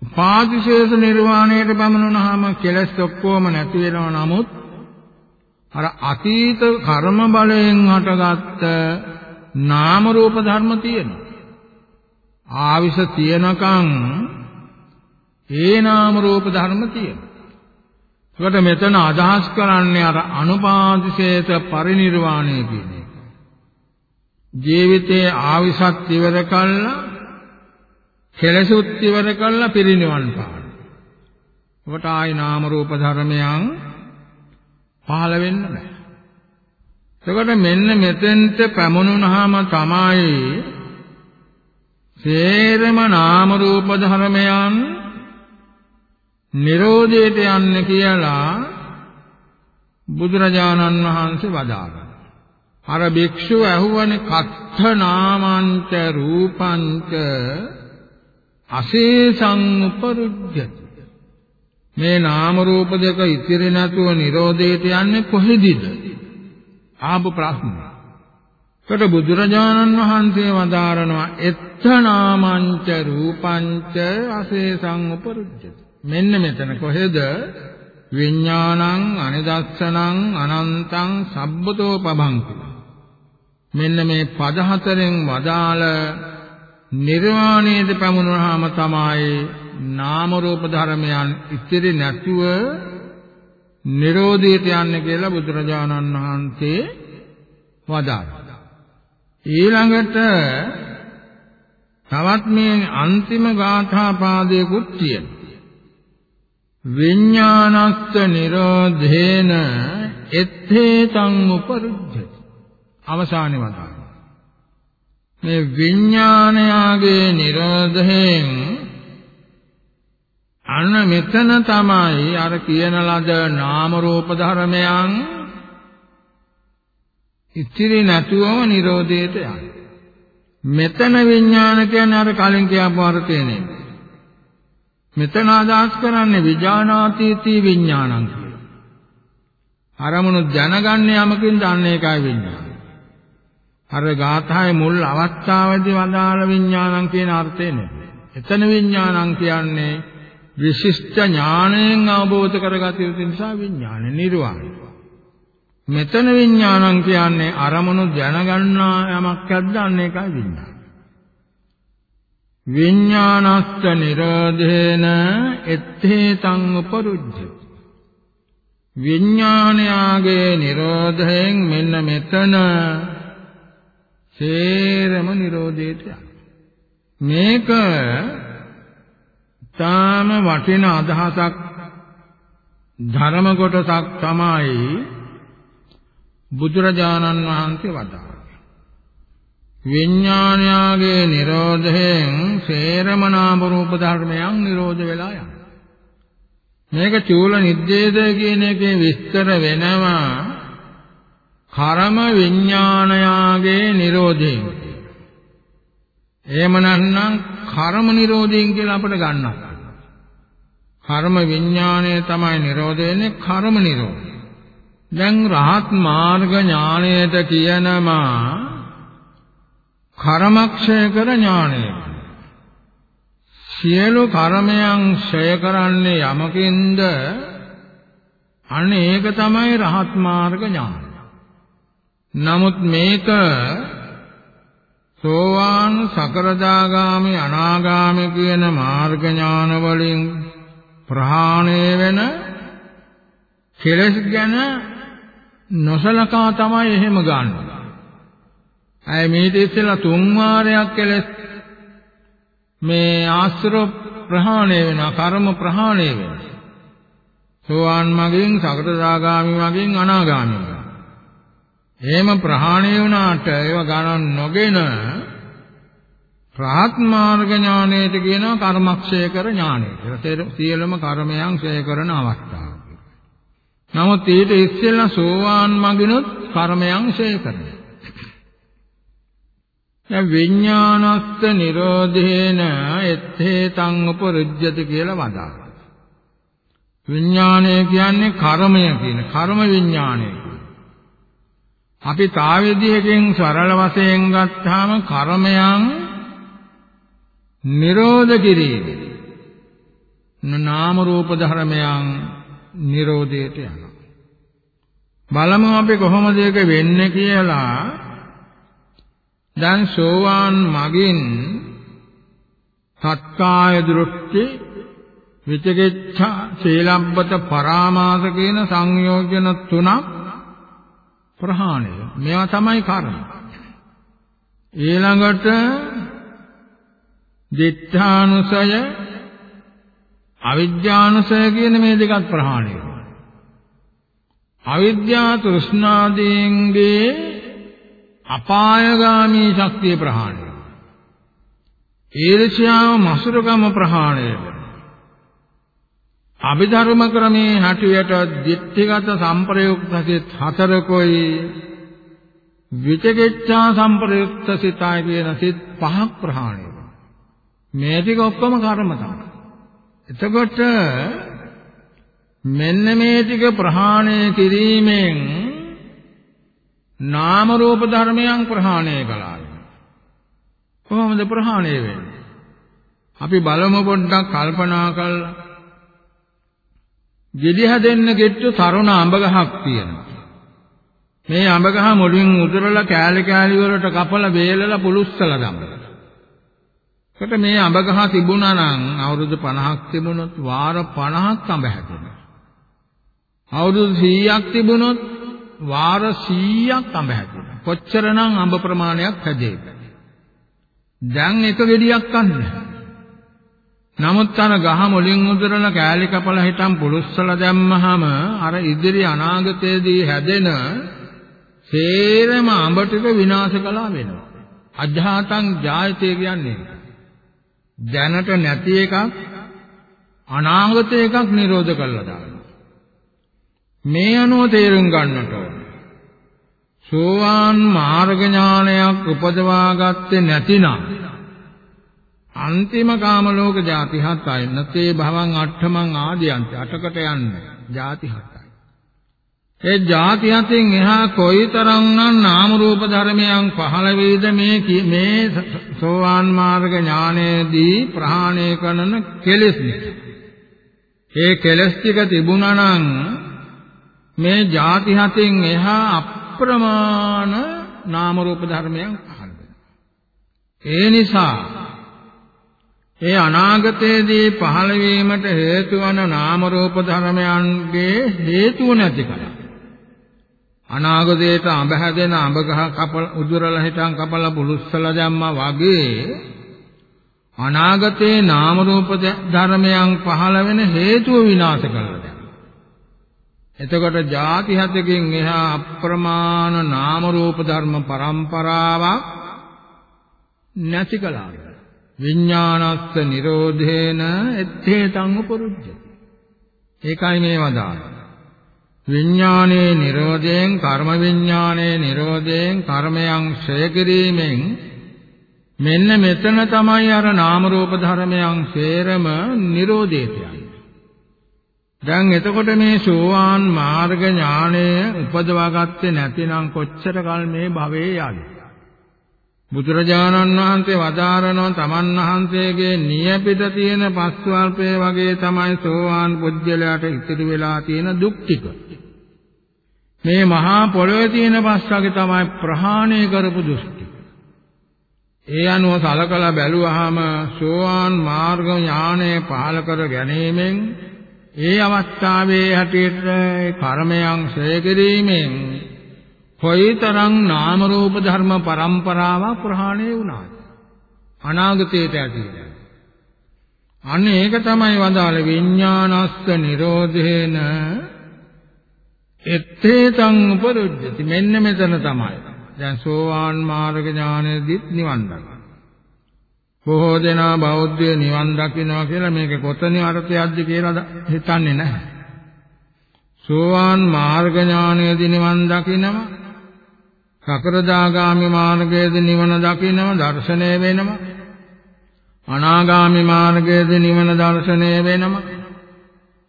උපාදිශේෂ නිර්වාණයට පැමුණුනහම කෙලස් ඔක්කොම නැති වෙනවා නමුත් අර අතීත කර්ම බලයෙන් හටගත්ත නාම රූප ධර්ම තියෙනවා. ආවිස තියනකම් ඒ නාම රූප ධර්ම තියෙනවා. ඒකට මෙතන අදහස් කරන්නේ අර අනුපාදිශේත පරිණිරවාණය කියන එක. ජීවිතයේ ආවිසත් ඉවර කළා කෙලසුත් ඉවර කළා පිරිනිවන් පාන. ඔබට ආයි නාම රූප ධර්මයන් පහළ වෙන්න බෑ. එතකොට මෙන්න මෙතෙන්ට පැමුණුනහම තමයි සේරම නාම රූප ධර්මයන් නිරෝධයට යන්න කියලා බුදුරජාණන් වහන්සේ වදාළා. අර භික්ෂුව ඇහුවනේ කත්ථ නාමංච රූපංච අශේසං උපරුජ්ජති මේ නාම රූප දෙක ඉතිරි නැතුව Nirodheට යන්නේ කොහෙදිද? ආපු ප්‍රශ්න. කොට බුදුරජාණන් වහන්සේ වදාරනවා එත්ත නාමංච රූපංච අසේසං උපරුජ්ජති. මෙන්න මෙතන කොහෙද? විඥානං අනිදස්සනං අනන්තං සබ්බතෝ පබංකු. මෙන්න මේ පද හතරෙන් වදාළ නිර්වාණයට පැමුණුනහම තමයි නාම රූප ධර්මයන් ඉතිරි නැතුව නිරෝධයට යන්නේ කියලා බුදුරජාණන් වහන්සේ වදාළා. ඊළඟට තවත් මේ අන්තිම ගාථා පාදයකුත් තියෙනවා. විඥානස්ස නිරෝධේන එත්තේතං උපරුද්ධති. අවසානයේ වදාළා. මේ විඥානයාගේ නිරෝධයෙන් අන්න මෙතන තමයි අර කියන ලද නාම රූප ධර්මයන් ඉතිරි නැතුවම Nirodheට යන්නේ. මෙතන විඥාන කියන්නේ අර කලින් කියපු අර්ථය නෙමෙයි. මෙතන අදහස් කරන්නේ විඥානාතීති විඥානං කියලා. අරමුණු දැනගන්න යමකින් දන්න එකයි විඥාන. අර ගාථාවේ මුල් අවස්ථාවේදී වදාළ විඥානං කියන අර්ථය නෙමෙයි. එතන විඥානං කියන්නේ විශිෂ්ට ඥාණයෙන් අවබෝධ කරගත යුතු නිසා විඥාන නිර්වාණය. මෙතන විඥානං කියන්නේ අරමුණු දැනගන්නා යමක් ඇද්දන්නේ එකයි විඥාන. විඥානස්ස නිරෝධේන එත්තේතං උපරුද්ධති විඥානයාගේ නිරෝධයෙන් මෙන්න මෙතන සේරම නිරෝධයට මේක තාම වටින අදහසක් ධර්ම කොටසක් තමයි බුදුරජාණන් වහන්සේ වදාළේ. විඥානයාගේ නිරෝධයෙන් සේරම නාම රූප ධර්මයන් නිරෝධ වෙලා යනවා. මේක චූල නිද්දේද කියන එකේ විස්තර වෙනවා. කර්ම විඥානයාගේ නිරෝධයෙන් එහෙම නැත්නම් කර්ම නිරෝධයෙන් කියලා අපිට ගන්නවා. කර්ම විඥානය තමයි නිරෝධ වෙන්නේ කර්ම නිරෝධය. දැන් රහත් මාර්ග ඥාණයට කියනවා කර්මක්ෂය කර ඥාණය. සියලු කර්මයන් ඡය කරන්නේ යමකින්ද? අනේ ඒක තමයි රහත් මාර්ග ඥාන. නමුත් මේක සෝවාන් සකරදාගාමි අනාගාමි කියන මාර්ග ඥාන වලින් ප්‍රහාණය වෙන කෙලස් ගැන නොසලකා තමයි එහෙම ගන්න. අය මේ ඉතිස්සලා තුන් වාරයක් කෙලස් මේ ආශ්‍රව ප්‍රහාණය වෙනවා කර්ම ප්‍රහාණය වෙනවා සෝවාන් මගින් සකටදාගාමි මගින් අනාගාමි එහෙම ප්‍රහාණය වුණාට ඒව ගණන් නොගෙන රහත් මාර්ග ඥානයට කියනවා කර්මක්ෂය කර ඥානය. ඒක සියලුම කර්මයන් ක්ෂය කරන අවස්ථාව. නමුත් ඊට ඉස්සෙල්ලා සෝවාන් මගිනුත් කර්මයන් ක්ෂය කරනවා. දැන් විඥානස්ස නිරෝධේන එත්තේතං උපරුජ්ජති කියලා වදාළා. විඥානය කියන්නේ කර්මය කියන කර්ම විඥානය. අපි තාවේදීකින් සරල වශයෙන් ගත්තාම කර්මයන් නිරෝධ කිරීම. නාම රූප ධර්මයන් නිරෝධයට යනවා. බලමු අපි කොහොමද ඒක වෙන්නේ කියලා දැන් සෝවාන් මගින් සත්කාය දෘෂ්ටි විචිකිච්ඡා සීලබ්බත පරාමාස කියන සංයෝජන තුනක් ප්‍රහාණය. මේවා තමයි කර්ම. ඊළඟට දිඨානුසය අවිද්‍යානුසය කියන මේ දෙකත් ප්‍රහාණය. අවිද්‍යා තෘෂ්ණාදීන්ගේ අපායගාමී ශක්තිය ප්‍රහාණය. ඊර්ෂ්‍යාව මසුරුකම ප්‍රහාණය. අභිධර්ම ක්‍රමේ හැටියට ditthිගත සම්ප්‍රයුක්ත සිත් හතරකොයි විචිකිච්ඡා සම්ප්‍රයුක්ත සිතයි කියන සිත් පහක් ප්‍රහාණය මේ ටික ඔක්කොම කර්ම තමයි එතකොට මෙන්න මේ ටික ප්‍රහාණය කිරීමෙන් නාම රූප ධර්මයන් ප්‍රහාණය කළා. කොහොමද ප්‍රහාණය වෙන්නේ? අපි බලමු පොඩ්ඩක් කල්පනා කරලා. ගෙඩි හැදෙන්න ගෙට්ටු තරුණ අඹ ගහක් තියෙනවා. මේ අඹ ගහ මුලින් උදුරලා කෑලි කෑලි වලට කපලා වේලලා පුලුස්සලා දමනවා. කොට මේ අඹ ගහ තිබුණා නම් අවුරුදු 50ක් තිබුණොත් වාර 50ක් අඹ හැදෙනවා. අවුරුදු 100ක් තිබුණොත් වාර 100ක් අඹ හැදුණා. කොච්චරනම් අඹ ප්‍රමාණයක් හැදේද? දැන් එක ගෙඩියක් ගන්න. නමුත් අර ගහ මුලින් උදුරලා කෑලි කපලා හිටන් පුලුස්සලා දැම්මහම අර ඉදිරි අනාගතයේදී හැදෙන සේරම අඹ ටික විනාශ කළා වෙනවා. අජ්ජාතං ජායතේ කියන්නේ දැනට නැති එකක් අනාගත එකක් නිරෝධ කළා දානවා. මේ අනුව තේරුම් ගන්නට ඕන. සෝවාන් මාර්ග ඥානයක් උපදවා ගත්තේ නැතිනම් අන්තිම කාම ලෝක ಜಾති හතයි. නතේ භවං අට්ඨමං ආදියන්ත. අටකට යන්නේ. ಜಾති හතයි. ඒ ಜಾති හතෙන් එහා කොයිතරම්නම් නාම රූප ධර්මයන් පහළ වේද මේ මේ සෝවාන් මාර්ග ඥානයේදී ප්‍රහාණය කරන කෙලෙස් නිසා. ඒ කෙලෙස් ටික තිබුණා නම් මේ ಜಾති හතෙන් එහා අප්‍රමාණ නාම රූප ධර්මයන් පහළ වෙනවා. ඒ නිසා ඒ අනාගතයේදී පහළ වීමට හේතු වන නාම රූප ධර්මයන්ගේ හේතුව නැති කල. අනාගතයට අඹ හැදෙන අඹ ගහ කපල උදුරලා හිටන් කපලා බුලුස්සලා දැම්මා වගේ අනාගතේ නාම රූප ධර්මයන් පහළ වෙන හේතුව විනාශ කළා. එතකොට ಜಾති හතකින් එහා අප්‍රමාණ නාම රූප ධර්ම පරම්පරාවක් නැති කළා. විඥානස්ස නිරෝධේන එත්තේතං උපරුජ්ජති. ඒකයි මේ වදාළ. විඥානයේ නිරෝධයෙන් කර්ම විඥානයේ නිරෝධයෙන් කර්මයන් ක්ෂය කිරීමෙන් මෙන්න මෙතන තමයි අර නාම රූප ධර්මයන් සේරම නිරෝධයට යන්නේ. දැන් එතකොට මේ සෝවාන් මාර්ග ඥාණය උපදවා ගත්තේ නැතිනම් කොච්චර කල් මේ භවයේ යන්නේ? බුදුරජාණන් වහන්සේ වදාරනවා තමන් වහන්සේගේ නියපිට තියෙන පස්වල්පය වගේ තමයි සෝවාන් පුජ්‍යලයට ඉතිරි වෙලා තියෙන දුක් ටික. මේ මහා පොළොවේ තියෙන පස් වගේ තමයි ප්‍රහාණය කරපු දෘෂ්ටි. ඒ අනුව සලකලා බැලුවාම සෝවාන් මාර්ග ඥානය පහල කර ගැනීමෙන් ඒ අවස්ථාවේ හැටියට කර්මයන් ශ්‍රේ කිරීමෙන් කොයිතරම් නාම රූප ධර්ම પરම්පරාවක් ප්‍රහාණය වුණාද? අනාගතයට ඇතිවෙන අන්න ඒක තමයි වදාළ විඥානස්ස නිරෝධේන. ettේතං උපරුජ්ජති. මෙන්න මෙතන තමයි. දැන් සෝවාන් මාර්ග ඥානෙදිත් නිවන් දකිනවා. බොහෝ දෙනා බෞද්ධය නිවන් දකින්නවා කියලා මේක කොතන අර්ථයක්ද කියලා හිතන්නේ නැහැ. සෝවාන් මාර්ග ඥානයේදී නිවන් දකින්නවා සකරදාගාමි මාර්ගයේද නිවන දකින්නම දර්ශනය වෙනම අනාගාමි මාර්ගයේද නිවන දර්ශනය වෙනම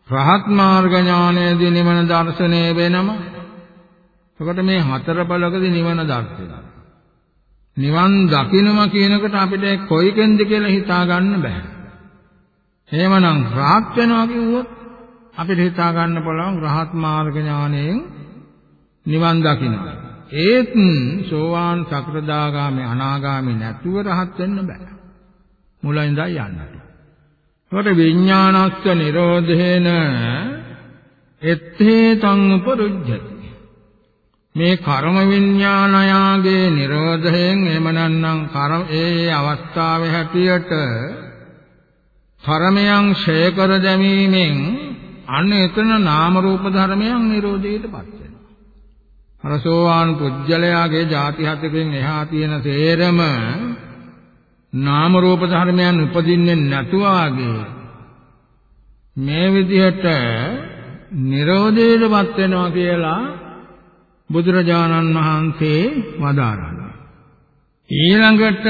රහත් මාර්ග ඥානයේදී නිවන දර්ශනය වෙනම. එතකොට මේ හතර බලකදී නිවන දර්ශනය. නිවන් දකින්නම කියනකොට අපිට කොයිකෙන්ද කියලා හිතා ගන්න බෑ. එහෙමනම් රහත් වෙනවා කිව්වොත් අපිට හිතා ගන්න පුළුවන් රහත් මාර්ග ඥානයෙන් නිවන් දකින්නවා ඒත් සෝවාන් සකෘදාගාමි අනාගාමි නැතුව රහත් වෙන්න බෑ. මුලින් ඉඳන් යන්නට. ඒකට විඥානස්ස නිරෝධේන එත්තේතං උපරුජ්ජති. මේ කර්ම විඥානයාගේ නිරෝධයෙන් එමනන්නම් කර්ම ඒ අවස්ථාවේ හැටියට කර්මයන් ඡය කර දැමීමෙන් අන්න එතන නාම රූප ධර්මයන් නිරෝධයටපත් අර සෝවාන් පුජ්‍යලයාගේ ಜಾති හතකින් එහා තියෙන තේරම නාම රූප ධර්මයන් උපදින්නේ නැතුවාගේ මේ විදිහට නිරෝධයටපත් වෙනවා කියලා බුදුරජාණන් වහන්සේ වදාරනවා. ඊළඟට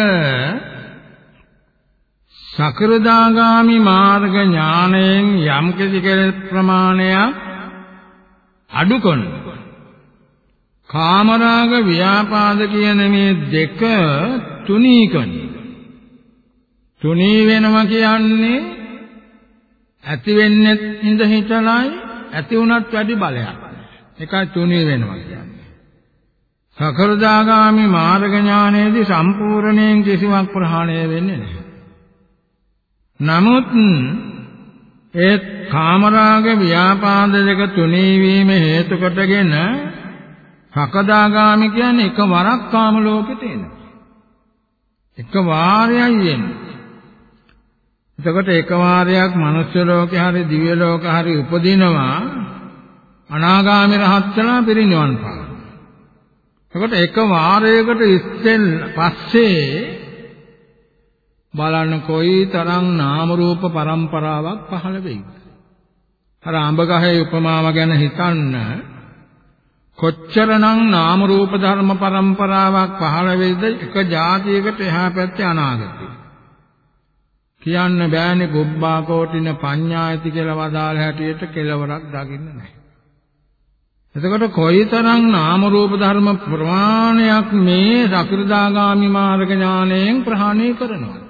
සකෘදාගාමි මාර්ග ඥාණයෙන් යම් කිසි කෙනෙක් ප්‍රමාණයක් අඩු කරනවා. කාමරාග ව්‍යාපාද කියන මේ දෙක තුනී කරනවා. තුනී වෙනවා කියන්නේ ඇති වෙන්නේ ඉඳ හිතලයි ඇති වුණත් වැඩි බලයක්. ඒකයි තුනී වෙනවා කියන්නේ. සකරදාගාමි මාර්ග ඥානයේදී සම්පූර්ණයෙන් කිසිවක් ප්‍රහාණය වෙන්නේ නැහැ. නමුත් ඒ කාමරාග ව්‍යාපාද දෙක තුනී වීම හේතු කොටගෙන සකදාගාමි කියන්නේ එක වරක් කාම ලෝකෙට එනවා. එක වාරයයි එන්නේ. එතකොට එක වාරයක් මනුෂ්‍ය ලෝකේ හරි දිව්‍ය ලෝකේ හරි උපදිනවා අනාගාමී රහත්ලා පිරිනිවන් පාන. එතකොට එක වාරයකට ඉස්සෙල් පස්සේ බලන්න කොයි තරම් නාම රූප પરම්පරාවක් පහළ වෙයිද. අර අඹ ගහේ උපමාව ගැන හිතන්න කොච්චරනම් නාම රූප ධර්ම પરම්පරාවක් පහළ වෙයිද? එක જાතියකට එහා පැත්තේ අනාගතේ. කියන්න බෑනේ ගොබ්බා කෝටින පඤ්ඤායති කියලා වදාළ හැටියට කෙලවරක් දකින්න නැහැ. එතකොට කොයිතරම් නාම රූප ධර්ම ප්‍රමාණයක් මේ සකෘදාගාමි මාර්ග ඥාණයෙන් ප්‍රහාණය කරනවද?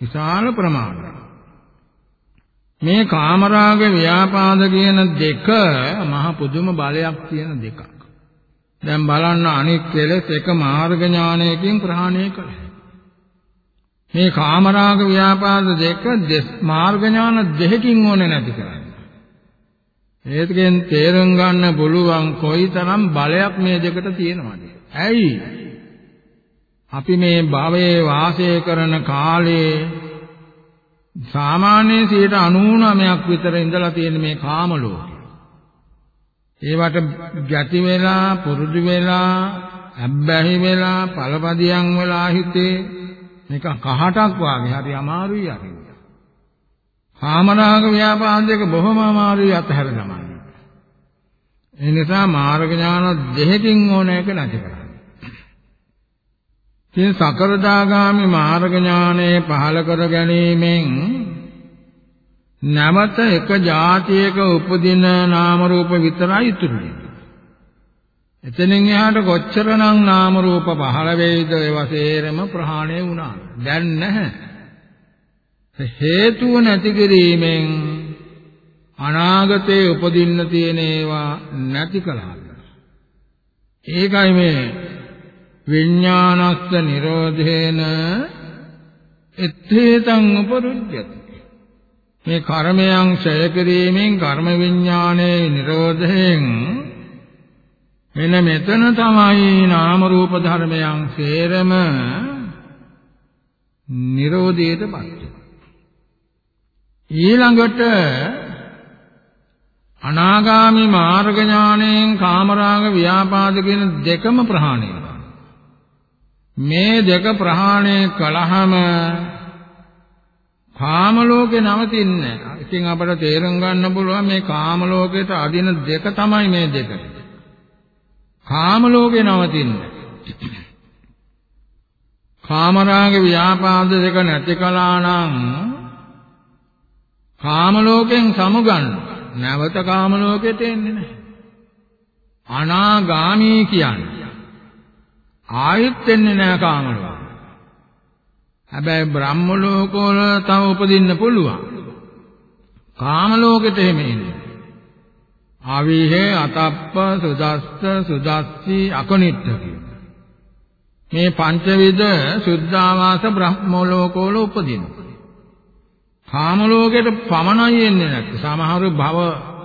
විශාල ප්‍රමාණයක්. මේ කාමරාග ව්‍යාපාද කියන දෙක මහ පුදුම බලයක් තියෙන දෙකක්. දැන් බලන්න අනිත් කෙලෙස් එක මාර්ග ඥානයකින් ප්‍රහාණය කළා. මේ කාමරාග ව්‍යාපාද දෙක මාර්ග ඥාන දෙකකින් ඕනේ නැති කරන්නේ. ඒකෙන් තේරුම් ගන්න පුළුවන් කොයිතරම් බලයක් මේ දෙකට තියෙනවද? ඇයි? අපි මේ භවයේ වාසය කරන කාලේ සාමාන්‍ය 99ක් විතර ඉඳලා තියෙන මේ කාම ලෝකේ. ඒවට ගැති වෙලා පුරුදු වෙලා අබ්බැහි වෙලා පළපදියම් වෙලා හිතේ මේක කහටක් වාගේ හරි අමාරුයි අරින්න. කාමරාග ව්‍යාපාදයක බොහොම අමාරුයි අතහැර ගමන්න. ඒ නිසා මාර්ග ඥාන දෙකකින් ඕන එක නැති කරන්න. ඉතින් සකරදාගාමි මාර්ග ඥානය පහල කර ගැනීමෙන් නැවත එක જાතියක උපදින නාම රූප විතරයි ඉතුරු වෙන්නේ. එතනින් එහාට කොච්චරනම් නාම රූප පහළ වෙයිද ඒවා සේරම ප්‍රහාණය වුණා. දැන් නැහැ. හේතුව නැති කිරීමෙන් අනාගතේ උපදින්න තියෙන ඒවා නැති කළා. ඒකයි මේ විඥානස්ස නිරෝධේන එත්තේතං උපරුජ්ජති මේ කර්මයන් ඡය කිරීමෙන් කර්ම විඥානයේ නිරෝධයෙන් මෙන්න මෙතන තමයි නාම රූප ධර්මයන් සේරම නිරෝධයටපත් ඊළඟට අනාගාමි මාර්ග ඥාණයෙන් කාමරාග ව්‍යාපාද කියන දෙකම ප්‍රහාණය මේ දෙක ප්‍රහාණය කළාම කාම ලෝකේ නවතින්නේ නැහැ. ඉතින් අපට තේරුම් ගන්න පුළුවන් මේ කාම ලෝකයට අදින දෙක තමයි මේ දෙක. කාම ලෝකේ නවතින්නේ. කාමරාග ව්‍යාපාද දෙක නැති කළා නම් කාම ලෝකෙන් සමුගන්න නැවත කාම ලෝකෙට එන්නේ නැහැ. අනාගාමී කියන්නේ ආයෙත් එන්නේ නැහැ කාම ලෝකෙ. හැබැයි බ්‍රහ්ම ලෝකවල තව උපදින්න පුළුවන්. කාම ලෝකෙට එහෙම එන්නේ. ආවිහේ අතප්ප සුදස්ස සුදස්සි අකනිට්ඨ කියන. මේ පංචවිධ සුද්ධාවාස බ්‍රහ්ම ලෝකවල උපදිනවා. කාම ලෝකෙට පමණයි එන්නේ නැත්තේ. සමහරු භව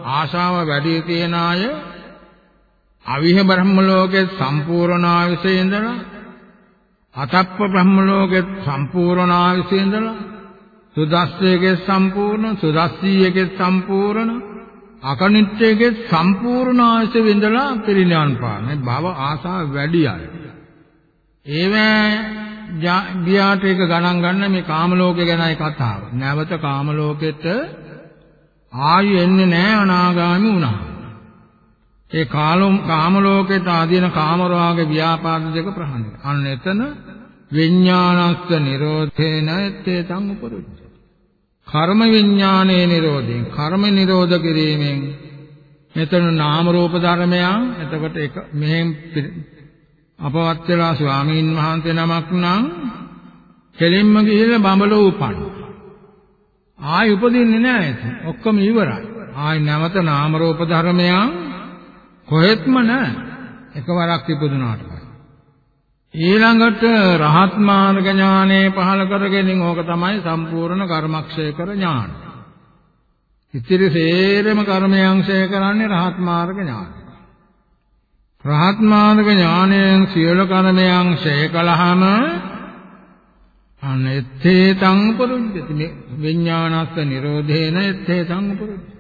ආශාව වැඩි තියෙන අය අවිහ බ්‍රහ්ම ලෝකෙත් සම්පූර්ණ ආයසේ ඉඳලා අතප්ප බ්‍රහ්ම ලෝකෙත් සම්පූර්ණ ආයසේ ඉඳලා සුදස්සයේගේ සම්පූර්ණ සුදස්සීයේගේ සම්පූර්ණ අකනිට්ඨයේගේ සම්පූර්ණ ආයසේ විඳලා පිරිනිවන් පාන භව ආශාව වැඩි අය ඒවැ ගියාට ඒක ගණන් ගන්න මේ කාම ලෝකේ ගැනයි කතාව. නැවත කාම ලෝකෙට ආයෙ එන්නේ නැහැ අනාගාමි වුණා. ඒ කාලොම් කාම ලෝකෙට ආදීන කාම රාග ව්‍යාපාද දෙක ප්‍රහාණය. අන්න එතන විඥානස්ස නිරෝධේන එත්තේතං උපරුද්ධ. කර්ම විඥානයේ නිරෝධයෙන් කර්ම නිරෝධ කිරීමෙන් මෙතන නාම රූප ධර්මයන් එතකොට එක මෙහෙන් අපවත් වෙලා ස්වාමීන් වහන්සේ නමක් නම් කෙලින්ම ගිහිල්ලා බඹලෝ උපන්. ආයි උපදින්නේ නැහැ ඒක. ඔක්කොම ඉවරයි. ආයි නැවත නාම රූප ධර්මයන් කොහෙත්ම නැහැ. එකවරක් ඉපදුනාට ඊළඟට රහත් මාර්ග ඥානෙ පහල කරගෙනින් ඕක තමයි සම්පූර්ණ කර්මක්ෂය කර ඥාන. ඉතිරි සේරම කර්මයන් ක්ෂය කරන්නේ රහත් මාර්ග ඥානයි. රහත් මාර්ග ඥානයෙන් සියලු කර්මයන් ඡය කළාම අනෙත්තේ තං උපරුද්ධති මේ විඥානස්ස නිරෝධේන එත්තේ තං උපරුද්ධති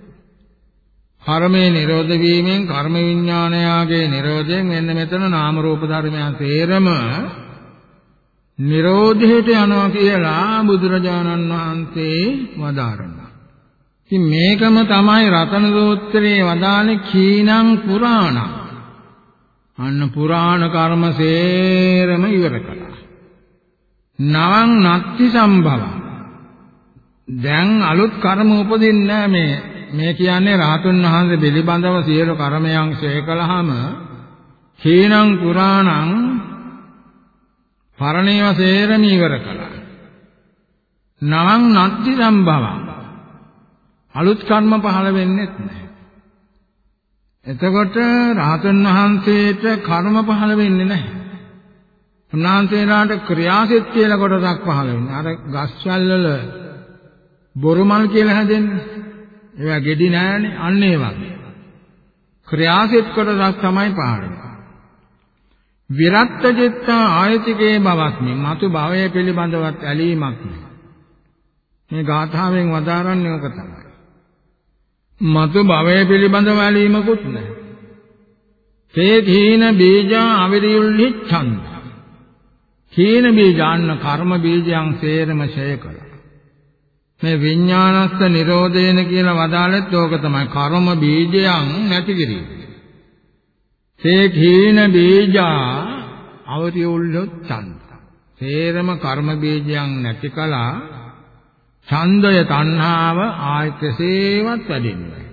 කර්මේ නිරෝධ වීමෙන් කර්ම විඥානයාගේ නිරෝධයෙන් මෙන්න මෙතන නාම රූප ධර්මයන් තේරම නිරෝධයට යනවා කියලා බුදුරජාණන් වහන්සේ වදාරනවා. ඉතින් මේකම තමයි රතන සූත්‍රයේ වදාළේ කීනං පුරාණං අන්න පුරාණ කර්ම සේරම ඉවර කළා. නවං නත්ති සම්භව. දැන් අලුත් කර්ම උපදින්නේ මේ මේ කියන්නේ රාතුන් වහන්සේ පිළිබඳව සියලු කර්මයන් ශේ කළාම කීනං පුරාණං පරණේව සේරම ඉවර කළා. නවං නත්ති සම්භව. අලුත් කර්ම පහළ වෙන්නේ නැහැ. එතකොට රහතන් වහන්සේට කර්ම පහළ වෙන්නේ නැහැ. උන්වහන්සේලාට ක්‍රියාසිට කියලා කොටසක් පහළ වෙනවා. අර ගස්වැල් වල බොරුමල් කියලා හැදෙන්නේ. ඒවා gedī නෑනේ. අන්න ඒ වගේ. ක්‍රියාසිට කොටසක් තමයි පහළ වෙන්නේ. විරත්ත චිත්ත ආයතිකේ බවස්මි. මතු භවය පිළිබඳවත් ඇලීමක් නෑ. මේ ගාථාවෙන් වදාරන්නේ ඕක තමයි. මතු භවය පිළිබඳව ඇලීමකුත් නැහැ. තේ තීන බීජා අවිරියුල්හි ඡන්ද. තීන බීජාන්න කර්ම බීජයන් සේරම ඡය කළා. මේ විඥානස්ස නිරෝධේන කියලා වදාළෙත් ඕක තමයි කර්ම බීජයන් නැති කිරීම. තේ තීන බීජා අවිරියුල්හි ඡන්ද. සේරම කර්ම බීජයන් නැති කළා ඡන්දය තණ්හාව ආය කෙසේවත් වැඩින්නේ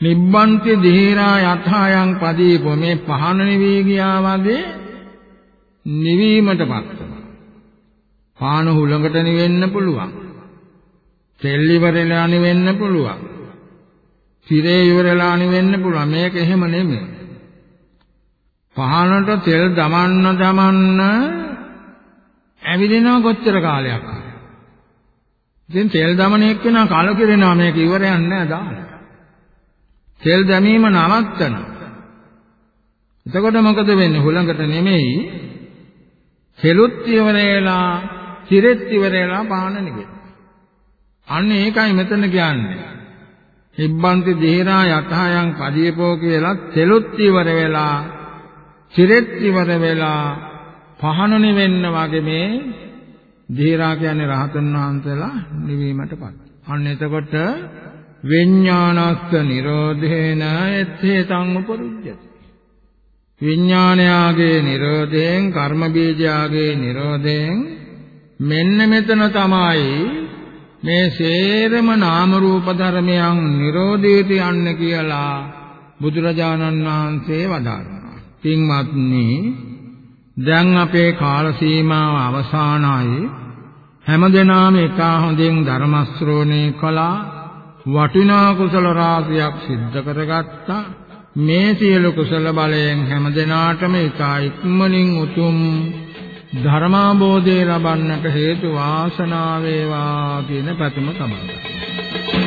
නිබ්බන්ති ධීරා යථායන් පදීපෝ මේ පහන නිවි ගියා වගේ නිවීමටපත් වෙනවා. පාන හුලඟට නිවෙන්න පුළුවන්. තෙල් ඉවරලා නිවෙන්න පුළුවන්. සිරේ ඉවරලා නිවෙන්න පුළුවන්. මේක එහෙම නෙමෙයි. පහනට තෙල් දමන්න දමන්න ඇවිදිනවා කොච්චර කාලයක් හරි. ඉතින් තෙල් දමන එක්කෙනා කලකිරෙනවා මේක ඉවරයක් නෑ දාන්න. තෙල් දැමීම නවත්තනවා. එතකොට මොකද වෙන්නේ? හුලඟට නෙමෙයි තෙලුත් ඉවරේලා, සිරෙත් ඉවරේලා පාන නිකෙන. අන්න ඒකයි මෙතන කියන්නේ. හිබ්බන්ති දිහිරා යතහයන් පදීපෝ කියලා තෙලුත් ඉවර වෙලා, සිරෙත් ඉවර වෙලා පහන නිවෙන්න වගේ මේ ධීරා කියන්නේ රහතන් වහන්සේලා නිවීමටපත්. අන්න එතකොට විඥානස්ස නිරෝධේන එත්තේතං උපරුජ්ජති. විඥානයාගේ නිරෝධයෙන් කර්ම බීජයාගේ නිරෝධයෙන් මෙන්න මෙතන තමයි මේ සේරම නාම රූප ධර්මයන් නිරෝධයට යන්න කියලා බුදුරජාණන් වහන්සේ වදාළා. පින්වත්නි දැන් අපේ කාල සීමාව අවසానයි. හැමදෙනාම එක හොඳින් ධර්ම ශ්‍රවණය කළා. වටිනා කුසල රාශියක් සිද්ධ කරගත්තා. මේ සියලු කුසල බලයෙන් හැමදෙනාටම ඉතා ඉක්මනින් උතුම් ධර්මාබෝධය ලබන්නට හේතු වාසනාව වේවා කියන පැතුම තමයි.